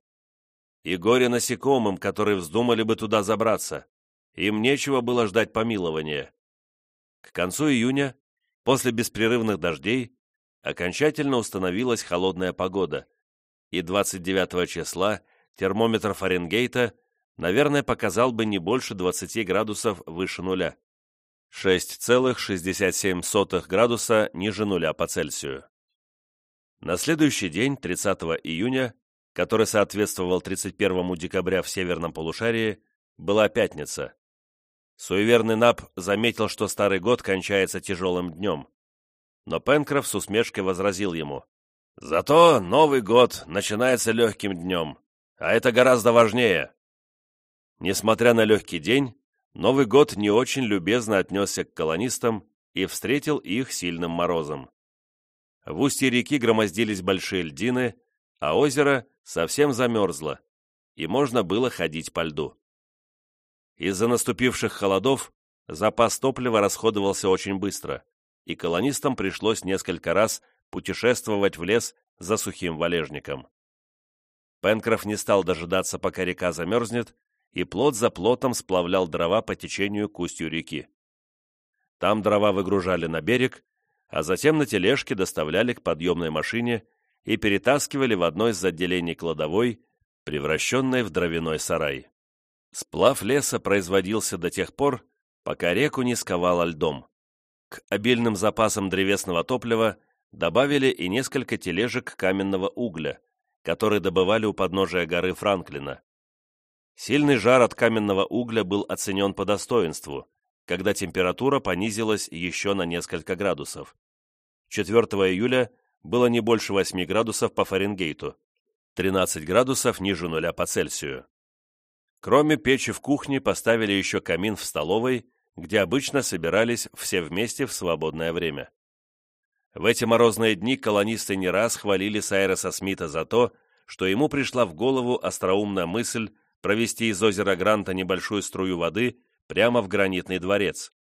И горе насекомым, которые вздумали бы туда забраться. Им нечего было ждать помилования. К концу июня, после беспрерывных дождей, окончательно установилась холодная погода, и 29 числа термометр Фаренгейта, наверное, показал бы не больше 20 градусов выше нуля, 6,67 градуса ниже нуля по Цельсию. На следующий день, 30 июня, который соответствовал 31 декабря в северном полушарии, была пятница. Суеверный Наб заметил, что старый год кончается тяжелым днем. Но Пенкроф с усмешкой возразил ему. «Зато Новый год начинается легким днем, а это гораздо важнее». Несмотря на легкий день, Новый год не очень любезно отнесся к колонистам и встретил их сильным морозом. В устье реки громоздились большие льдины, а озеро совсем замерзло, и можно было ходить по льду. Из-за наступивших холодов запас топлива расходовался очень быстро, и колонистам пришлось несколько раз путешествовать в лес за сухим валежником. Пенкроф не стал дожидаться, пока река замерзнет, и плот за плотом сплавлял дрова по течению к устью реки. Там дрова выгружали на берег, а затем на тележке доставляли к подъемной машине и перетаскивали в одно из отделений кладовой, превращенной в дровяной сарай. Сплав леса производился до тех пор, пока реку не сковало льдом. К обильным запасам древесного топлива добавили и несколько тележек каменного угля, который добывали у подножия горы Франклина. Сильный жар от каменного угля был оценен по достоинству, когда температура понизилась еще на несколько градусов. 4 июля было не больше 8 градусов по Фаренгейту, 13 градусов ниже нуля по Цельсию. Кроме печи в кухне поставили еще камин в столовой, где обычно собирались все вместе в свободное время. В эти морозные дни колонисты не раз хвалили Сайреса Смита за то, что ему пришла в голову остроумная мысль провести из озера Гранта небольшую струю воды прямо в гранитный дворец.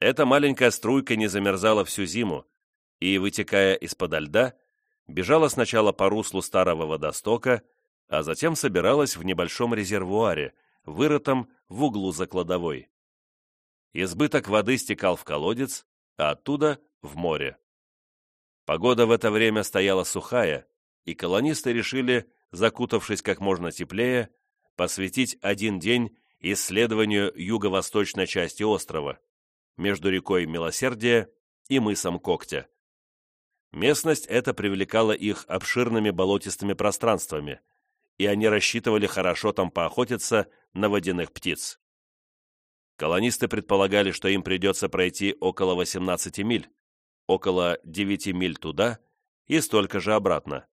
Эта маленькая струйка не замерзала всю зиму и, вытекая из-под льда, бежала сначала по руслу старого водостока, а затем собиралась в небольшом резервуаре, вырытом в углу за кладовой. Избыток воды стекал в колодец, а оттуда — в море. Погода в это время стояла сухая, и колонисты решили, закутавшись как можно теплее, посвятить один день исследованию юго-восточной части острова, между рекой Милосердия и мысом Когтя. Местность эта привлекала их обширными болотистыми пространствами – и они рассчитывали хорошо там поохотиться на водяных птиц. Колонисты предполагали, что им придется пройти около 18 миль, около 9 миль туда и столько же обратно.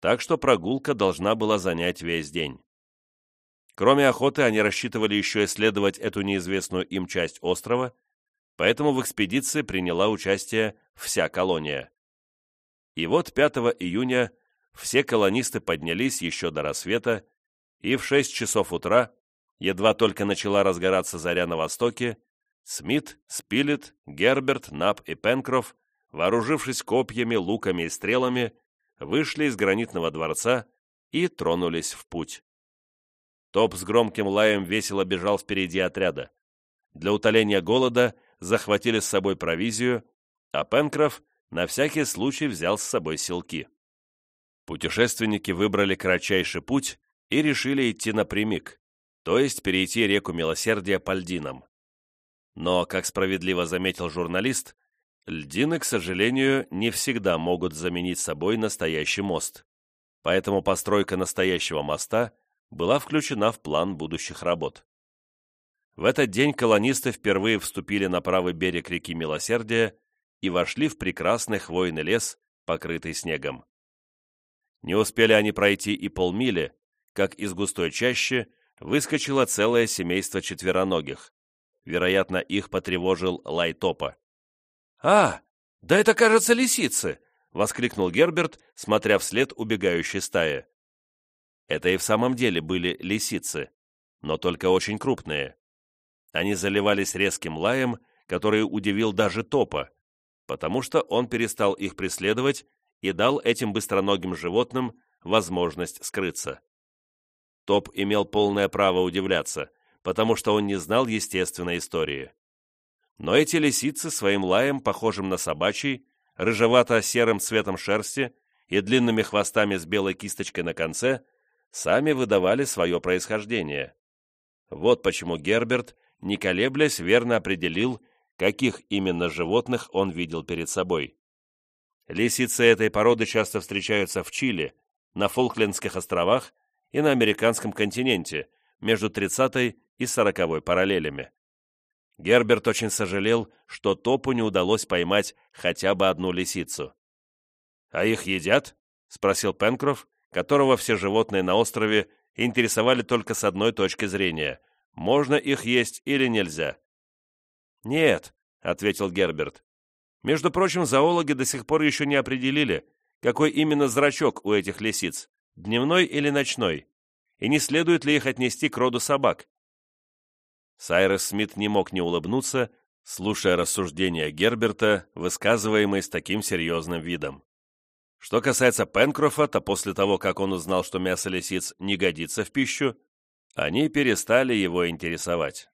Так что прогулка должна была занять весь день. Кроме охоты, они рассчитывали еще исследовать эту неизвестную им часть острова, поэтому в экспедиции приняла участие вся колония. И вот 5 июня все колонисты поднялись еще до рассвета, и в шесть часов утра, едва только начала разгораться заря на востоке, Смит, Спилет, Герберт, Нап и Пенкроф, вооружившись копьями, луками и стрелами, вышли из гранитного дворца и тронулись в путь. Топ с громким лаем весело бежал впереди отряда. Для утоления голода захватили с собой провизию, а Пенкроф на всякий случай взял с собой селки. Путешественники выбрали кратчайший путь и решили идти напрямик, то есть перейти реку Милосердия по льдинам. Но, как справедливо заметил журналист, льдины, к сожалению, не всегда могут заменить собой настоящий мост, поэтому постройка настоящего моста была включена в план будущих работ. В этот день колонисты впервые вступили на правый берег реки Милосердия и вошли в прекрасный хвойный лес, покрытый снегом. Не успели они пройти и полмили, как из густой чащи выскочило целое семейство четвероногих. Вероятно, их потревожил лай топа. «А, да это, кажется, лисицы!» — воскликнул Герберт, смотря вслед убегающей стаи. Это и в самом деле были лисицы, но только очень крупные. Они заливались резким лаем, который удивил даже топа, потому что он перестал их преследовать и дал этим быстроногим животным возможность скрыться. Топ имел полное право удивляться, потому что он не знал естественной истории. Но эти лисицы своим лаем, похожим на собачий, рыжевато-серым цветом шерсти и длинными хвостами с белой кисточкой на конце, сами выдавали свое происхождение. Вот почему Герберт, не колеблясь, верно определил каких именно животных он видел перед собой. Лисицы этой породы часто встречаются в Чили, на Фолклендских островах и на американском континенте между 30 и 40 параллелями. Герберт очень сожалел, что Топу не удалось поймать хотя бы одну лисицу. «А их едят?» — спросил Пенкроф, которого все животные на острове интересовали только с одной точки зрения — можно их есть или нельзя. «Нет», — ответил Герберт. «Между прочим, зоологи до сих пор еще не определили, какой именно зрачок у этих лисиц, дневной или ночной, и не следует ли их отнести к роду собак. Сайрес Смит не мог не улыбнуться, слушая рассуждения Герберта, высказываемые с таким серьезным видом. Что касается Пенкрофа, то после того, как он узнал, что мясо лисиц не годится в пищу, они перестали его интересовать.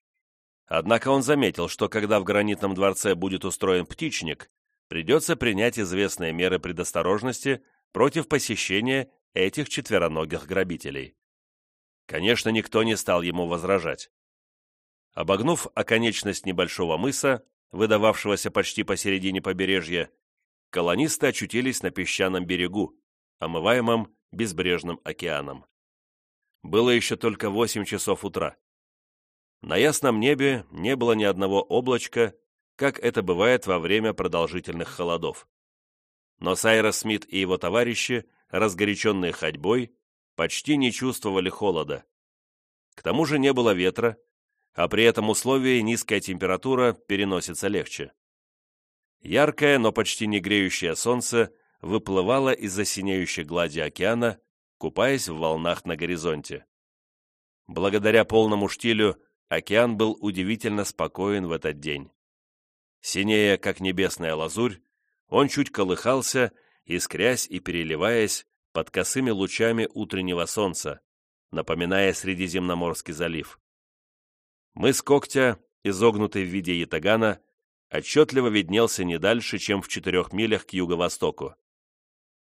Однако он заметил, что когда в гранитном дворце будет устроен птичник, придется принять известные меры предосторожности против посещения этих четвероногих грабителей. Конечно, никто не стал ему возражать. Обогнув оконечность небольшого мыса, выдававшегося почти посередине побережья, колонисты очутились на песчаном берегу, омываемом безбрежным океаном. Было еще только восемь часов утра. На ясном небе не было ни одного облачка, как это бывает во время продолжительных холодов. Но Сайрос Смит и его товарищи, разгоряченные ходьбой, почти не чувствовали холода. К тому же не было ветра, а при этом условии низкая температура переносится легче. Яркое, но почти не греющее солнце выплывало из-за синеющей глади океана, купаясь в волнах на горизонте. Благодаря полному штилю океан был удивительно спокоен в этот день. Синея, как небесная лазурь, он чуть колыхался, искрясь и переливаясь под косыми лучами утреннего солнца, напоминая Средиземноморский залив. Мыс Когтя, изогнутый в виде ятагана, отчетливо виднелся не дальше, чем в четырех милях к юго-востоку.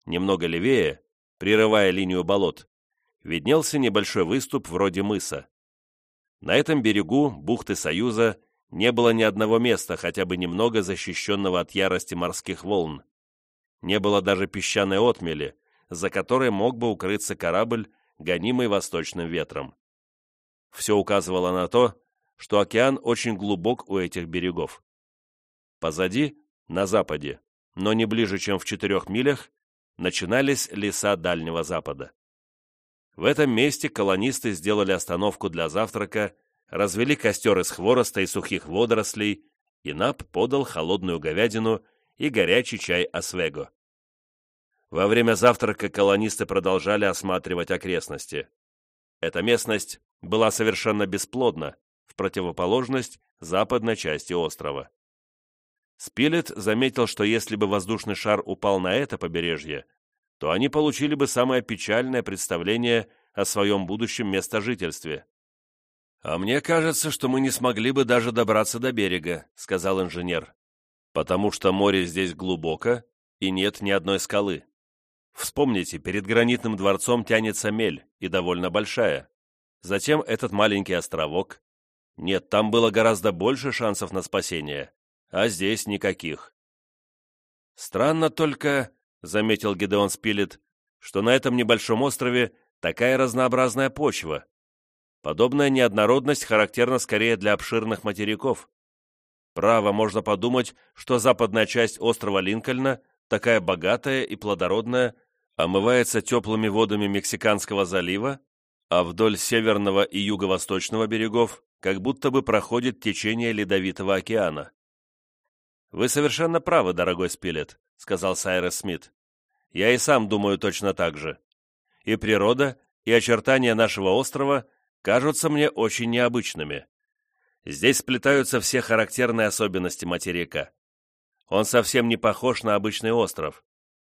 Немного левее, прерывая линию болот, виднелся небольшой выступ вроде мыса. На этом берегу бухты Союза не было ни одного места, хотя бы немного защищенного от ярости морских волн. Не было даже песчаной отмели, за которой мог бы укрыться корабль, гонимый восточным ветром. Все указывало на то, что океан очень глубок у этих берегов. Позади, на западе, но не ближе, чем в четырех милях, начинались леса Дальнего Запада. В этом месте колонисты сделали остановку для завтрака, развели костер из хвороста и сухих водорослей, и Нап подал холодную говядину и горячий чай Освего. Во время завтрака колонисты продолжали осматривать окрестности. Эта местность была совершенно бесплодна, в противоположность западной части острова. Спилет заметил, что если бы воздушный шар упал на это побережье, то они получили бы самое печальное представление о своем будущем местожительстве. «А мне кажется, что мы не смогли бы даже добраться до берега», — сказал инженер, «потому что море здесь глубоко и нет ни одной скалы. Вспомните, перед гранитным дворцом тянется мель, и довольно большая. Затем этот маленький островок, нет, там было гораздо больше шансов на спасение, а здесь никаких. Странно только, — заметил Гедеон Спилет, — что на этом небольшом острове такая разнообразная почва. Подобная неоднородность характерна скорее для обширных материков. Право, можно подумать, что западная часть острова Линкольна, такая богатая и плодородная, омывается теплыми водами Мексиканского залива, а вдоль северного и юго-восточного берегов как будто бы проходит течение Ледовитого океана. «Вы совершенно правы, дорогой Спилет», — сказал Сайрес Смит. «Я и сам думаю точно так же. И природа, и очертания нашего острова кажутся мне очень необычными. Здесь сплетаются все характерные особенности материка. Он совсем не похож на обычный остров,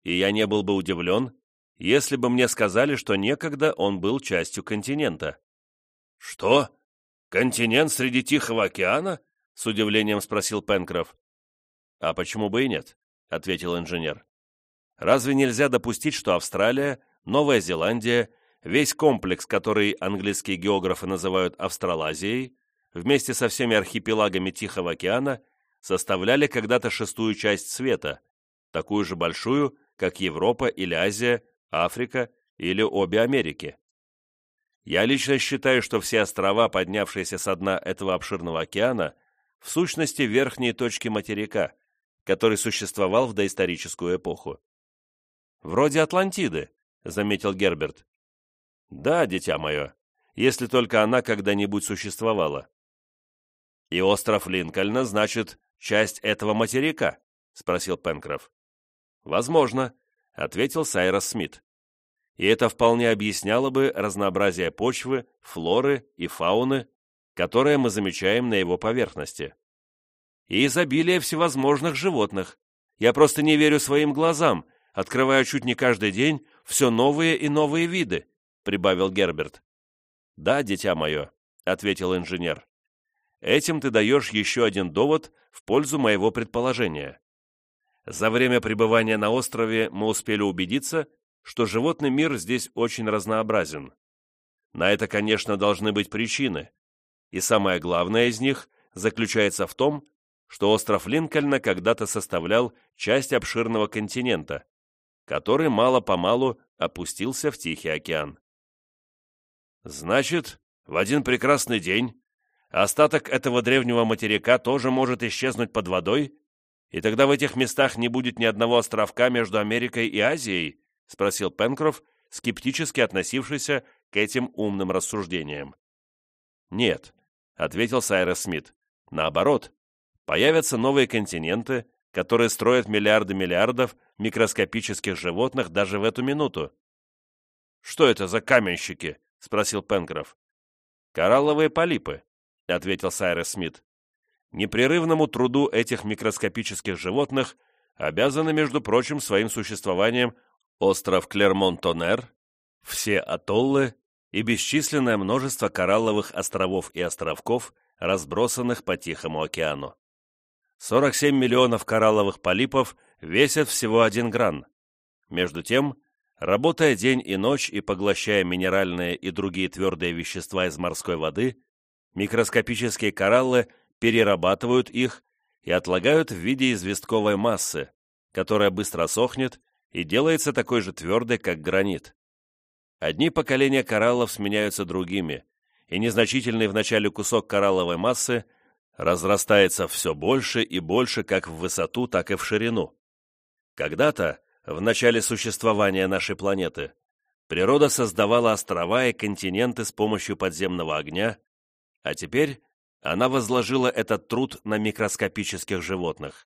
и я не был бы удивлен, если бы мне сказали, что некогда он был частью континента». «Что?» «Континент среди Тихого океана?» — с удивлением спросил Пенкроф. «А почему бы и нет?» — ответил инженер. «Разве нельзя допустить, что Австралия, Новая Зеландия, весь комплекс, который английские географы называют Австралазией, вместе со всеми архипелагами Тихого океана, составляли когда-то шестую часть света, такую же большую, как Европа или Азия, Африка или обе Америки. Я лично считаю, что все острова, поднявшиеся со дна этого обширного океана, в сущности верхние точки материка, который существовал в доисторическую эпоху. «Вроде Атлантиды», — заметил Герберт. «Да, дитя мое, если только она когда-нибудь существовала». «И остров Линкольна, значит, часть этого материка?» — спросил Пенкроф. «Возможно», — ответил Сайрос Смит. «И это вполне объясняло бы разнообразие почвы, флоры и фауны, которое мы замечаем на его поверхности. И изобилие всевозможных животных. Я просто не верю своим глазам, открывая чуть не каждый день все новые и новые виды», — прибавил Герберт. «Да, дитя мое», — ответил инженер. «Этим ты даешь еще один довод в пользу моего предположения. За время пребывания на острове мы успели убедиться, что животный мир здесь очень разнообразен. На это, конечно, должны быть причины, и самое главное из них заключается в том, что остров Линкольна когда-то составлял часть обширного континента, который мало-помалу опустился в Тихий океан. Значит, в один прекрасный день остаток этого древнего материка тоже может исчезнуть под водой, и тогда в этих местах не будет ни одного островка между Америкой и Азией, спросил Пенкроф, скептически относившийся к этим умным рассуждениям. Нет, ответил Сайрес Смит. Наоборот, появятся новые континенты, которые строят миллиарды миллиардов микроскопических животных даже в эту минуту. «Что это за каменщики?» — спросил Пенкроф. «Коралловые полипы», — ответил Сайрес Смит. «Непрерывному труду этих микроскопических животных обязаны, между прочим, своим существованием остров Клермон-Тонер, все атоллы и бесчисленное множество коралловых островов и островков, разбросанных по Тихому океану. 47 миллионов коралловых полипов весят всего один гран. Между тем, работая день и ночь и поглощая минеральные и другие твердые вещества из морской воды, микроскопические кораллы перерабатывают их и отлагают в виде известковой массы, которая быстро сохнет и делается такой же твердой, как гранит. Одни поколения кораллов сменяются другими, и незначительный в начале кусок коралловой массы разрастается все больше и больше как в высоту, так и в ширину. Когда-то, в начале существования нашей планеты, природа создавала острова и континенты с помощью подземного огня, а теперь она возложила этот труд на микроскопических животных.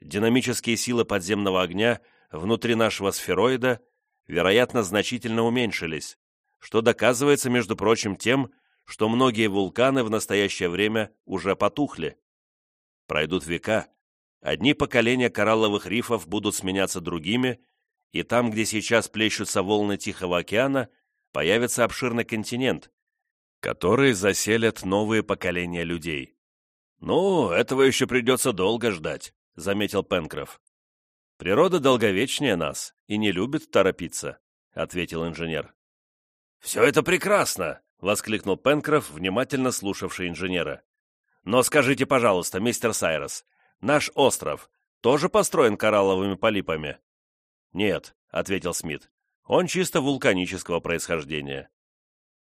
Динамические силы подземного огня внутри нашего сфероида – вероятно, значительно уменьшились, что доказывается, между прочим, тем, что многие вулканы в настоящее время уже потухли. Пройдут века, одни поколения коралловых рифов будут сменяться другими, и там, где сейчас плещутся волны Тихого океана, появится обширный континент, который заселят новые поколения людей. «Ну, этого еще придется долго ждать», — заметил Пенкроф. «Природа долговечнее нас и не любит торопиться», — ответил инженер. «Все это прекрасно!» — воскликнул Пенкроф, внимательно слушавший инженера. «Но скажите, пожалуйста, мистер Сайрос, наш остров тоже построен коралловыми полипами?» «Нет», — ответил Смит, — «он чисто вулканического происхождения».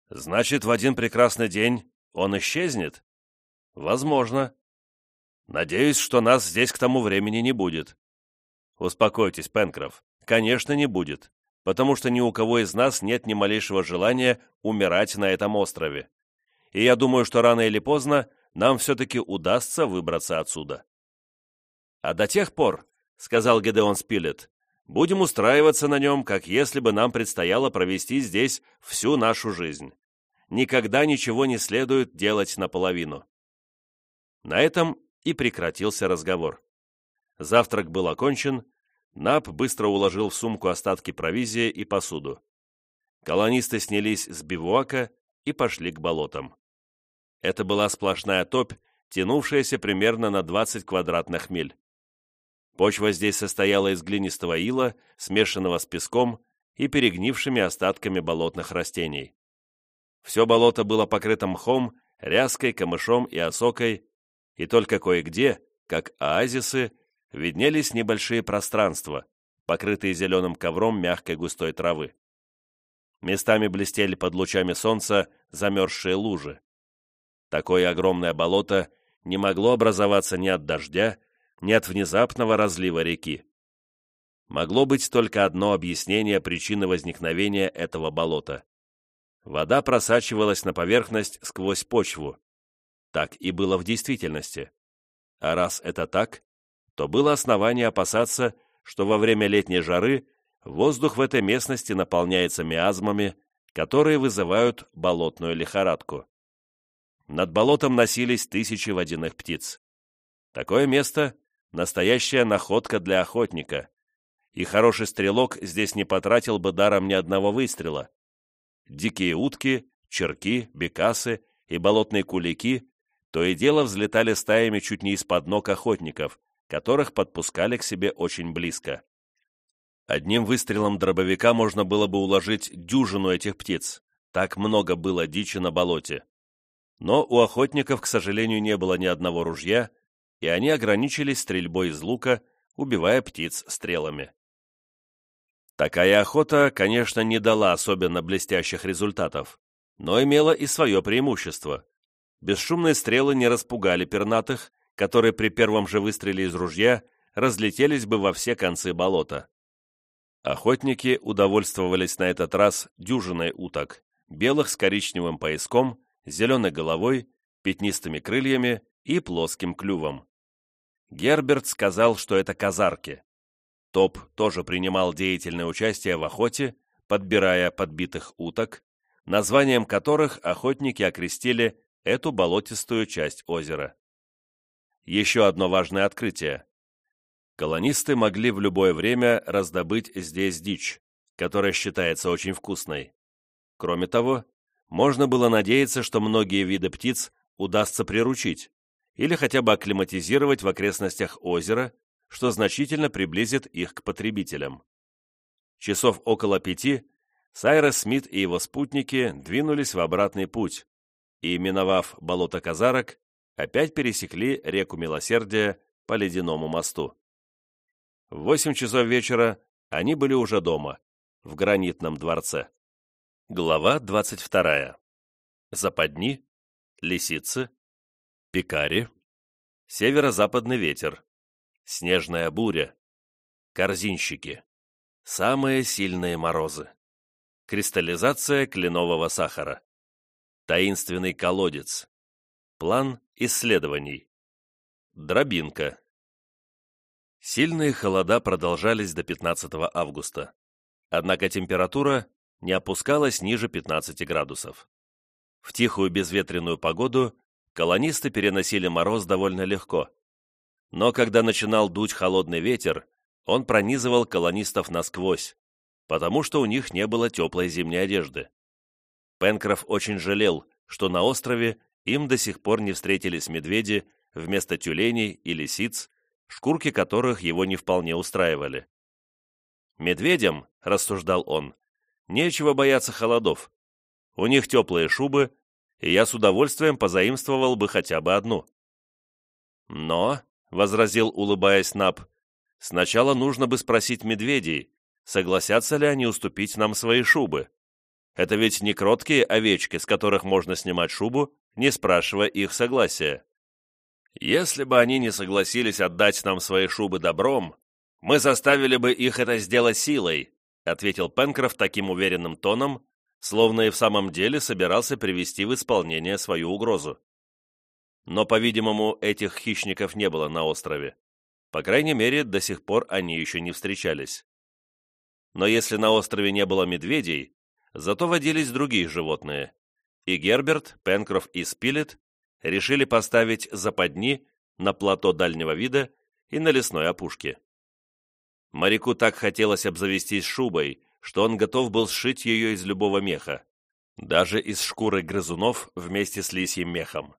«Значит, в один прекрасный день он исчезнет?» «Возможно». «Надеюсь, что нас здесь к тому времени не будет». Успокойтесь, Пенкроф, конечно, не будет, потому что ни у кого из нас нет ни малейшего желания умирать на этом острове. И я думаю, что рано или поздно нам все-таки удастся выбраться отсюда. А до тех пор, — сказал Гедеон Спилет, — будем устраиваться на нем, как если бы нам предстояло провести здесь всю нашу жизнь. Никогда ничего не следует делать наполовину. На этом и прекратился разговор. Завтрак был окончен, Нап быстро уложил в сумку остатки провизии и посуду. Колонисты снялись с бивуака и пошли к болотам. Это была сплошная топь, тянувшаяся примерно на 20 квадратных миль. Почва здесь состояла из глинистого ила, смешанного с песком и перегнившими остатками болотных растений. Все болото было покрыто мхом, ряской, камышом и осокой, и только кое-где как оазисы, виднелись небольшие пространства, покрытые зеленым ковром мягкой густой травы. Местами блестели под лучами солнца замерзшие лужи. Такое огромное болото не могло образоваться ни от дождя, ни от внезапного разлива реки. Могло быть только одно объяснение причины возникновения этого болота. Вода просачивалась на поверхность сквозь почву. Так и было в действительности. А раз это так, то было основание опасаться, что во время летней жары воздух в этой местности наполняется миазмами, которые вызывают болотную лихорадку. Над болотом носились тысячи водяных птиц. Такое место — настоящая находка для охотника, и хороший стрелок здесь не потратил бы даром ни одного выстрела. Дикие утки, черки, бекасы и болотные кулики то и дело взлетали стаями чуть не из-под ног охотников, которых подпускали к себе очень близко. Одним выстрелом дробовика можно было бы уложить дюжину этих птиц, так много было дичи на болоте. Но у охотников, к сожалению, не было ни одного ружья, и они ограничились стрельбой из лука, убивая птиц стрелами. Такая охота, конечно, не дала особенно блестящих результатов, но имела и свое преимущество. Бесшумные стрелы не распугали пернатых, которые при первом же выстреле из ружья разлетелись бы во все концы болота. Охотники удовольствовались на этот раз дюжиной уток, белых с коричневым пояском, зеленой головой, пятнистыми крыльями и плоским клювом. Герберт сказал, что это казарки. Топ тоже принимал деятельное участие в охоте, подбирая подбитых уток, названием которых охотники окрестили эту болотистую часть озера. Еще одно важное открытие. Колонисты могли в любое время раздобыть здесь дичь, которая считается очень вкусной. Кроме того, можно было надеяться, что многие виды птиц удастся приручить или хотя бы акклиматизировать в окрестностях озера, что значительно приблизит их к потребителям. Часов около пяти Сайрес Смит и его спутники двинулись в обратный путь и, миновав болото казарок, опять пересекли реку Милосердия по ледяному мосту. В восемь часов вечера они были уже дома, в гранитном дворце. Глава двадцать вторая. Западни, лисицы, пикари, северо-западный ветер, снежная буря, корзинщики, самые сильные морозы, кристаллизация кленового сахара, таинственный колодец, план исследований, дробинка. Сильные холода продолжались до 15 августа, однако температура не опускалась ниже 15 градусов. В тихую безветренную погоду колонисты переносили мороз довольно легко, но когда начинал дуть холодный ветер, он пронизывал колонистов насквозь, потому что у них не было теплой зимней одежды. Пенкроф очень жалел, что на острове им до сих пор не встретились медведи вместо тюленей и лисиц, шкурки которых его не вполне устраивали. «Медведям», — рассуждал он, — «нечего бояться холодов. У них теплые шубы, и я с удовольствием позаимствовал бы хотя бы одну». Но возразил, улыбаясь Наб. «Сначала нужно бы спросить медведей, согласятся ли они уступить нам свои шубы. Это ведь не кроткие овечки, с которых можно снимать шубу, не спрашивая их согласия. Если бы они не согласились отдать нам свои шубы добром, мы заставили бы их это сделать силой», ответил Пенкроф таким уверенным тоном, словно и в самом деле собирался привести в исполнение свою угрозу. Но, по-видимому, этих хищников не было на острове. По крайней мере, до сих пор они еще не встречались. Но если на острове не было медведей, зато водились другие животные. И Герберт, Пенкроф и Спилет решили поставить западни на плато дальнего вида и на лесной опушке. Моряку так хотелось обзавестись шубой, что он готов был сшить ее из любого меха, даже из шкуры грызунов вместе с лисьим мехом.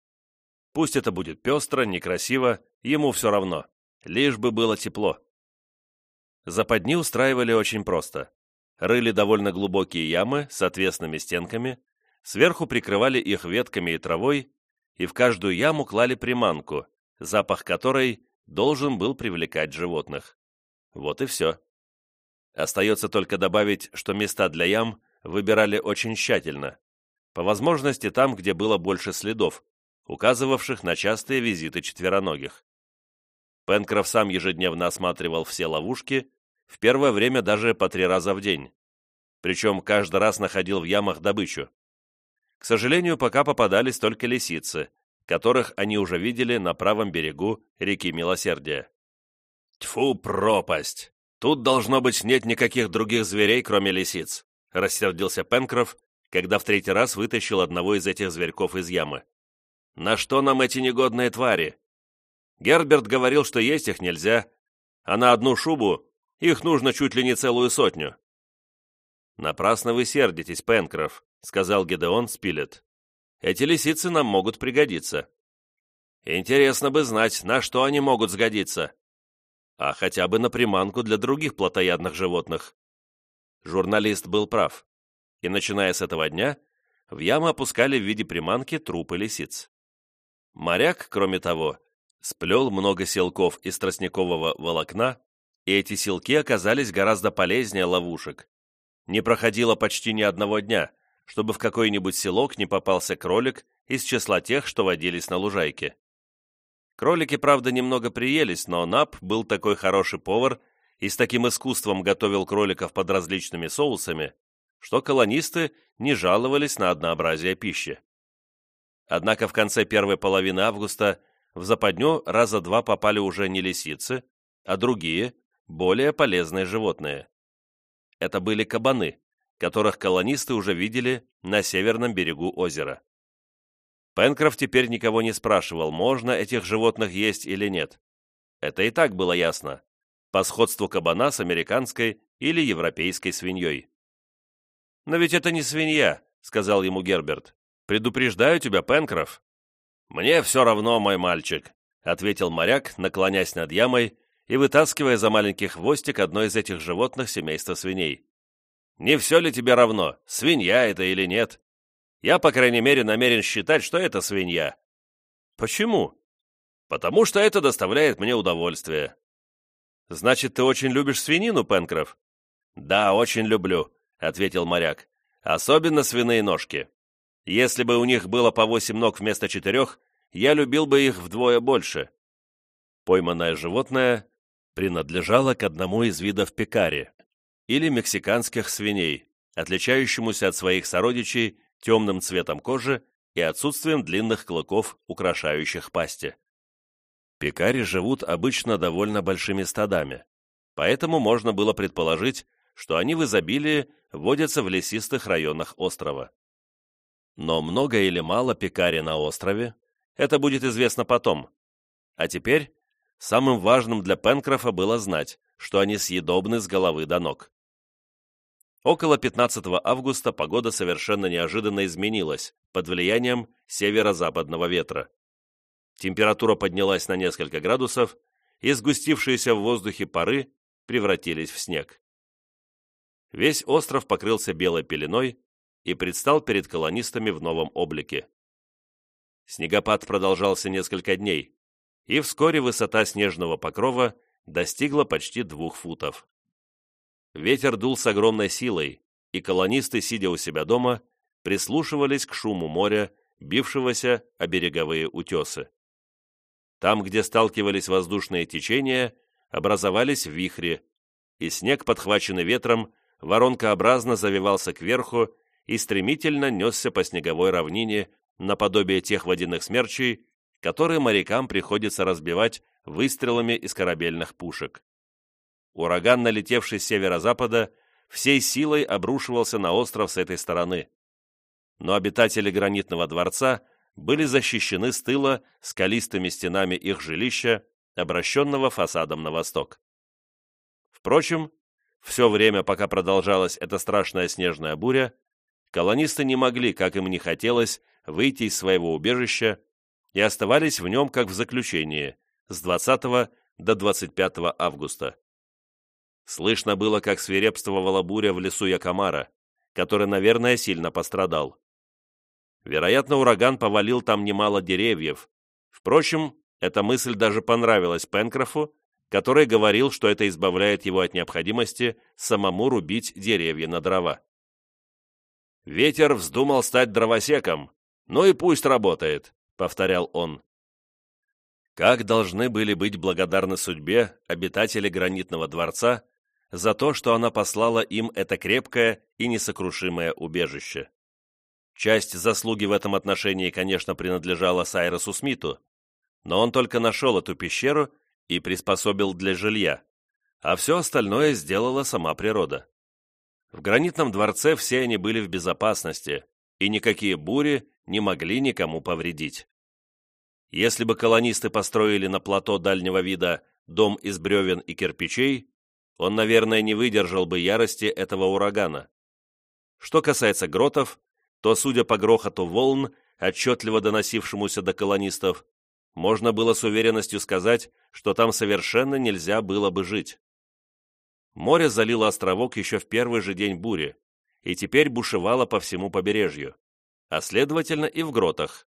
Пусть это будет пестро, некрасиво, ему все равно, лишь бы было тепло. Западни устраивали очень просто. Рыли довольно глубокие ямы с отвесными стенками, сверху прикрывали их ветками и травой, и в каждую яму клали приманку, запах которой должен был привлекать животных. Вот и все. Остается только добавить, что места для ям выбирали очень тщательно. По возможности там, где было больше следов, указывавших на частые визиты четвероногих. Пенкроф сам ежедневно осматривал все ловушки, в первое время даже по три раза в день. Причем каждый раз находил в ямах добычу. К сожалению, пока попадались только лисицы, которых они уже видели на правом берегу реки Милосердия. «Тьфу, пропасть! Тут, должно быть, нет никаких других зверей, кроме лисиц», рассердился Пенкроф, когда в третий раз вытащил одного из этих зверьков из ямы. «На что нам эти негодные твари? Герберт говорил, что есть их нельзя, а на одну шубу их нужно чуть ли не целую сотню». «Напрасно вы сердитесь, Пенкроф», — сказал Гедеон Спилет. «Эти лисицы нам могут пригодиться». «Интересно бы знать, на что они могут сгодиться». «А хотя бы на приманку для других плотоядных животных». Журналист был прав, и, начиная с этого дня, в яму опускали в виде приманки трупы лисиц. Моряк, кроме того, сплел много селков из тростникового волокна, и эти селки оказались гораздо полезнее ловушек. Не проходило почти ни одного дня, чтобы в какой-нибудь селок не попался кролик из числа тех, что водились на лужайке. Кролики, правда, немного приелись, но Нап был такой хороший повар и с таким искусством готовил кроликов под различными соусами, что колонисты не жаловались на однообразие пищи. Однако в конце первой половины августа в западню раза два попали уже не лисицы, а другие, более полезные животные. Это были кабаны, которых колонисты уже видели на северном берегу озера. Пенкроф теперь никого не спрашивал, можно этих животных есть или нет. Это и так было ясно, по сходству кабана с американской или европейской свиньей. «Но ведь это не свинья», — сказал ему Герберт. «Предупреждаю тебя, Пенкроф». «Мне все равно, мой мальчик», — ответил моряк, наклонясь над ямой и вытаскивая за маленький хвостик одно из этих животных семейства свиней. «Не все ли тебе равно, свинья это или нет? Я, по крайней мере, намерен считать, что это свинья». «Почему?» «Потому что это доставляет мне удовольствие». «Значит, ты очень любишь свинину, Пенкроф?» «Да, очень люблю», — ответил моряк. «Особенно свиные ножки. Если бы у них было по восемь ног вместо четырех, я любил бы их вдвое больше». Пойманное животное принадлежало к одному из видов пекари, или мексиканских свиней, отличающемуся от своих сородичей темным цветом кожи и отсутствием длинных клыков, украшающих пасти. Пекари живут обычно довольно большими стадами, поэтому можно было предположить, что они в изобилии водятся в лесистых районах острова. Но много или мало пекари на острове, это будет известно потом. А теперь самым важным для Пенкрофа было знать, что они съедобны с головы до ног. Около 15 августа погода совершенно неожиданно изменилась под влиянием северо-западного ветра. Температура поднялась на несколько градусов, и сгустившиеся в воздухе пары превратились в снег. Весь остров покрылся белой пеленой и предстал перед колонистами в новом облике. Снегопад продолжался несколько дней, и вскоре высота снежного покрова достигла почти двух футов. Ветер дул с огромной силой, и колонисты, сидя у себя дома, прислушивались к шуму моря, бившегося о береговые утесы. Там, где сталкивались воздушные течения, образовались вихри, и снег, подхваченный ветром, воронкообразно завивался кверху и стремительно несся по снеговой равнине наподобие тех водяных смерчей, которые морякам приходится разбивать выстрелами из корабельных пушек. Ураган, налетевший с северо-запада, всей силой обрушивался на остров с этой стороны. Но обитатели гранитного дворца были защищены с тыла скалистыми стенами их жилища, обращенного фасадом на восток. Впрочем, все время, пока продолжалась эта страшная снежная буря, колонисты не могли, как им не хотелось, выйти из своего убежища и оставались в нем как в заключении с 20 до 25 августа. Слышно было, как свирепствовала буря в лесу Якомара, который, наверное, сильно пострадал. Вероятно, ураган повалил там немало деревьев. Впрочем, Эта мысль даже понравилась Пенкрофу, который говорил, что это избавляет его от необходимости самому рубить деревья на дрова. «Ветер вздумал стать дровосеком, ну и пусть работает», — повторял он. Как должны были быть благодарны судьбе обитатели гранитного дворца за то, что она послала им это крепкое и несокрушимое убежище. Часть заслуги в этом отношении, конечно, принадлежала Сайросу Смиту, но он только нашел эту пещеру и приспособил для жилья, а все остальное сделала сама природа. В гранитном дворце все они были в безопасности, и никакие бури не могли никому повредить. Если бы колонисты построили на плато дальнего вида дом из бревен и кирпичей, он, наверное, не выдержал бы ярости этого урагана. Что касается гротов, то, судя по грохоту волн, отчетливо доносившемуся до колонистов, можно было с уверенностью сказать, что там совершенно нельзя было бы жить. Море залило островок еще в первый же день бури, и теперь бушевало по всему побережью, а следовательно и в гротах.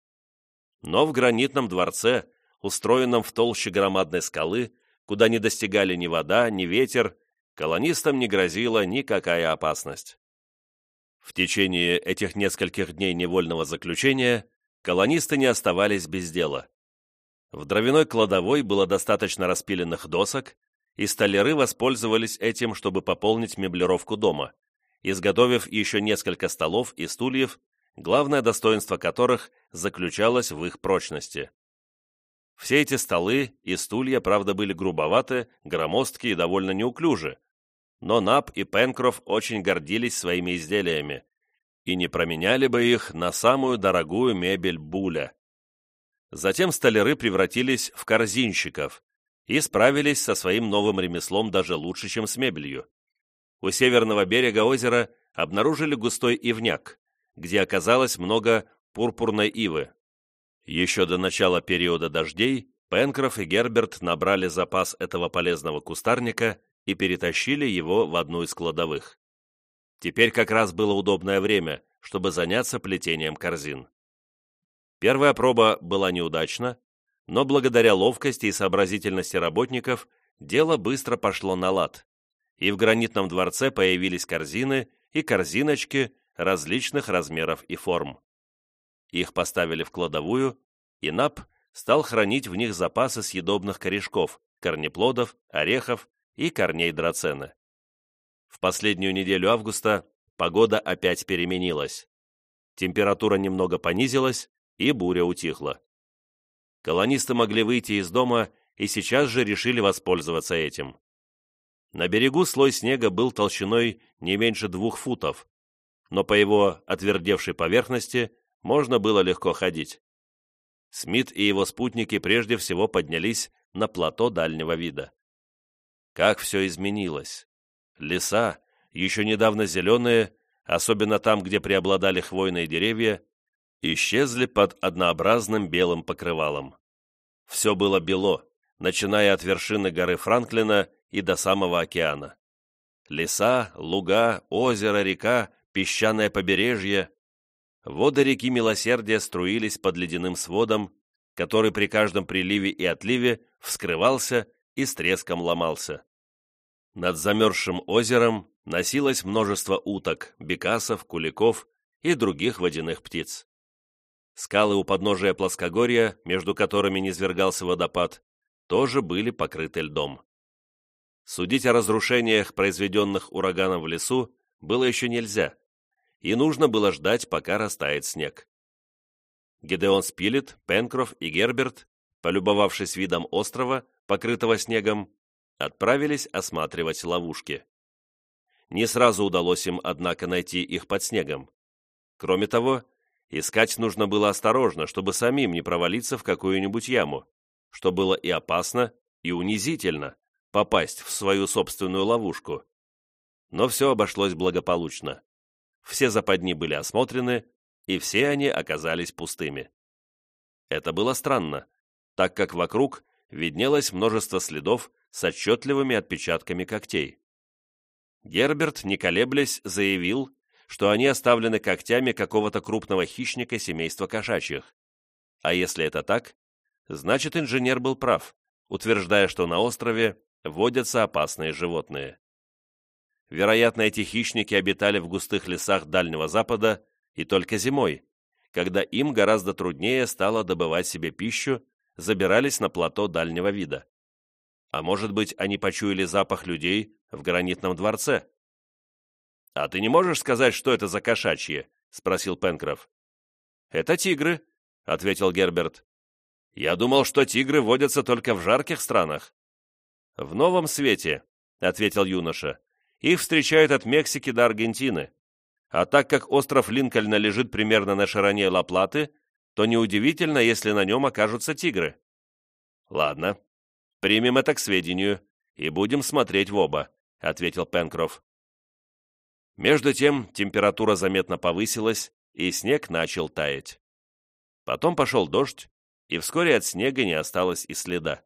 Но в гранитном дворце, устроенном в толще громадной скалы, куда не достигали ни вода, ни ветер, колонистам не грозила никакая опасность. В течение этих нескольких дней невольного заключения колонисты не оставались без дела. В дровяной кладовой было достаточно распиленных досок, и столяры воспользовались этим, чтобы пополнить меблировку дома, изготовив еще несколько столов и стульев, главное достоинство которых заключалось в их прочности. Все эти столы и стулья, правда, были грубоваты, громоздкие и довольно неуклюжи, но Нап и Пенкроф очень гордились своими изделиями и не променяли бы их на самую дорогую мебель Буля. Затем столяры превратились в корзинщиков и справились со своим новым ремеслом даже лучше, чем с мебелью. У северного берега озера обнаружили густой ивняк, где оказалось много пурпурной ивы. Еще до начала периода дождей Пенкроф и Герберт набрали запас этого полезного кустарника и перетащили его в одну из кладовых. Теперь как раз было удобное время, чтобы заняться плетением корзин. Первая проба была неудачна, но благодаря ловкости и сообразительности работников дело быстро пошло на лад, и в гранитном дворце появились корзины и корзиночки различных размеров и форм. Их поставили в кладовую, и Нап стал хранить в них запасы съедобных корешков, корнеплодов, орехов и корней драцены. В последнюю неделю августа погода опять переменилась. Температура немного понизилась, и буря утихла. Колонисты могли выйти из дома и сейчас же решили воспользоваться этим. На берегу слой снега был толщиной не меньше двух футов, но по его отвердевшей поверхности можно было легко ходить. Смит и его спутники прежде всего поднялись на плато дальнего вида. Как все изменилось! Леса, еще недавно зеленые, особенно там, где преобладали хвойные деревья, исчезли под однообразным белым покрывалом. Все было бело, начиная от вершины горы Франклина и до самого океана. Леса, луга, озеро, река, песчаное побережье Воды реки Милосердия струились под ледяным сводом, который при каждом приливе и отливе вскрывался и с треском ломался. Над замерзшим озером носилось множество уток, бекасов, куликов и других водяных птиц. Скалы у подножия плоскогорья, между которыми низвергался водопад, тоже были покрыты льдом. Судить о разрушениях, произведенных ураганом в лесу, было еще нельзя, и нужно было ждать, пока растает снег. Гедеон Спилет, Пенкроф и Герберт, полюбовавшись видом острова, покрытого снегом, отправились осматривать ловушки. Не сразу удалось им, однако, найти их под снегом. Кроме того, искать нужно было осторожно, чтобы самим не провалиться в какую-нибудь яму, что было и опасно, и унизительно попасть в свою собственную ловушку. Но все обошлось благополучно все западни были осмотрены, и все они оказались пустыми. Это было странно, так как вокруг виднелось множество следов с отчетливыми отпечатками когтей. Герберт, не колеблясь, заявил, что они оставлены когтями какого-то крупного хищника семейства кошачьих. А если это так, Значит, инженер был прав, утверждая, что на острове водятся опасные животные. Вероятно, эти хищники обитали в густых лесах Дальнего Запада и только зимой, когда им гораздо труднее стало добывать себе пищу, забирались на плато дальнего вида. А может быть, они почуяли запах людей в гранитном дворце? «А ты не можешь сказать, что это за кошачьи?» — спросил Пенкроф. «Это тигры», — ответил Герберт. «Я думал, что тигры водятся только в жарких странах». «В новом свете», — ответил юноша. «Их встречают от Мексики до Аргентины. А так как остров Линкольна лежит примерно на широне Ла-Платы, то неудивительно, если на нем окажутся тигры». «Ладно, примем это к сведению и будем смотреть в оба», — ответил Пенкроф. Между тем температура заметно повысилась, и снег начал таять. Потом пошел дождь, и вскоре от снега не осталось и следа.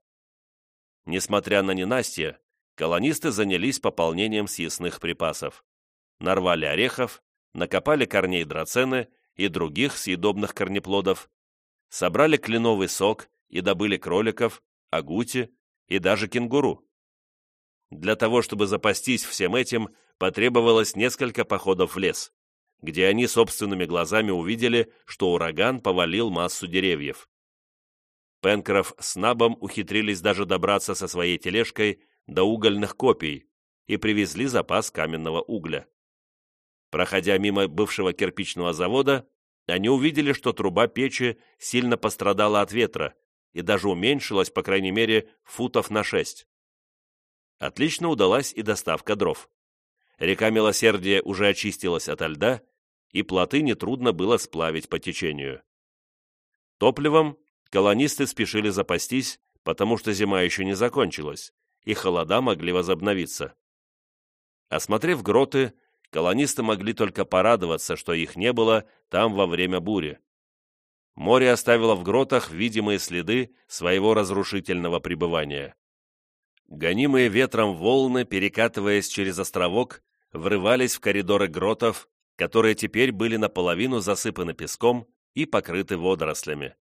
Несмотря на ненастье, колонисты занялись пополнением съестных припасов. Нарвали орехов, накопали корней драцены и других съедобных корнеплодов, собрали кленовый сок и добыли кроликов, агути и даже кенгуру. Для того, чтобы запастись всем этим, потребовалось несколько походов в лес, где они собственными глазами увидели, что ураган повалил массу деревьев. Пенкроф с Набом ухитрились даже добраться со своей тележкой до угольных копий и привезли запас каменного угля. Проходя мимо бывшего кирпичного завода, они увидели, что труба печи сильно пострадала от ветра и даже уменьшилась, по крайней мере, футов на шесть. Отлично удалась и доставка дров. Река Милосердия уже очистилась ото льда, и плоты нетрудно было сплавить по течению. Топливом колонисты спешили запастись, потому что зима еще не закончилась, и холода могли возобновиться. Осмотрев гроты, колонисты могли только порадоваться, что их не было там во время бури. Море оставило в гротах видимые следы своего разрушительного пребывания. Гонимые ветром волны, перекатываясь через островок, врывались в коридоры гротов, которые теперь были наполовину засыпаны песком и покрыты водорослями.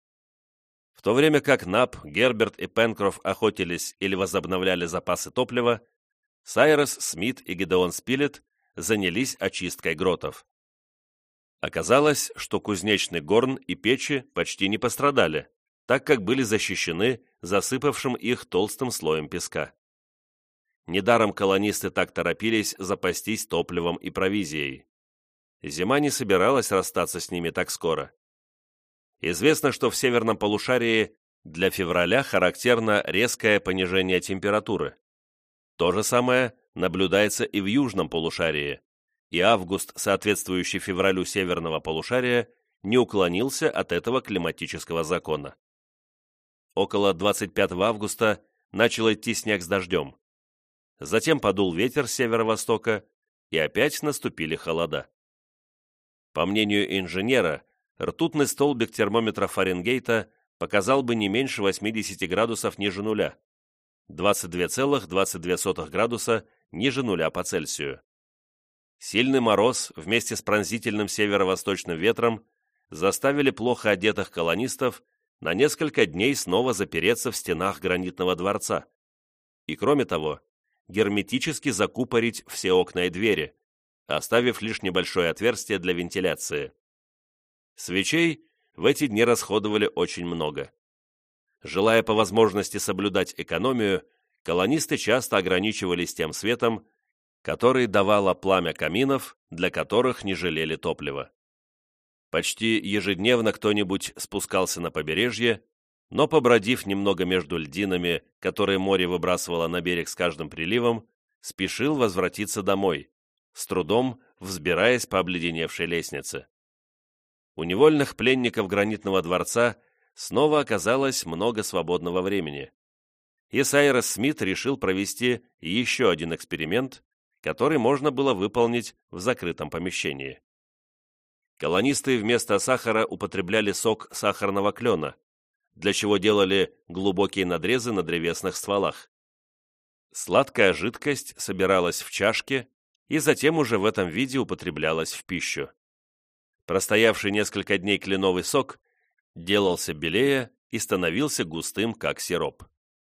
В то время как Нап, Герберт и Пенкроф охотились или возобновляли запасы топлива, Сайрос, Смит и Гедеон Спилет занялись очисткой гротов. Оказалось, что кузнечный горн и печи почти не пострадали, так как были защищены засыпавшим их толстым слоем песка. Недаром колонисты так торопились запастись топливом и провизией. Зима не собиралась расстаться с ними так скоро. Известно, что в северном полушарии для февраля характерно резкое понижение температуры. То же самое наблюдается и в южном полушарии, и август, соответствующий февралю северного полушария, не уклонился от этого климатического закона около 25 августа начал идти снег с дождем. Затем подул ветер с северо-востока, и опять наступили холода. По мнению инженера, ртутный столбик термометра Фаренгейта показал бы не меньше 80 градусов ниже нуля, 22,22 градуса ниже нуля по Цельсию. Сильный мороз вместе с пронзительным северо-восточным ветром заставили плохо одетых колонистов на несколько дней снова запереться в стенах гранитного дворца. И кроме того, герметически закупорить все окна и двери, оставив лишь небольшое отверстие для вентиляции. Свечей в эти дни расходовали очень много. Желая по возможности соблюдать экономию, колонисты часто ограничивались тем светом, который давало пламя каминов, для которых не жалели топлива. Почти ежедневно кто-нибудь спускался на побережье, но, побродив немного между льдинами, которые море выбрасывало на берег с каждым приливом, спешил возвратиться домой, с трудом взбираясь по обледеневшей лестнице. У невольных пленников гранитного дворца снова оказалось много свободного времени. И Сайрос Смит решил провести еще один эксперимент, который можно было выполнить в закрытом помещении. Колонисты вместо сахара употребляли сок сахарного клена, для чего делали глубокие надрезы на древесных стволах. Сладкая жидкость собиралась в чашке и затем уже в этом виде употреблялась в пищу. Простоявший несколько дней кленовый сок делался белее и становился густым, как сироп.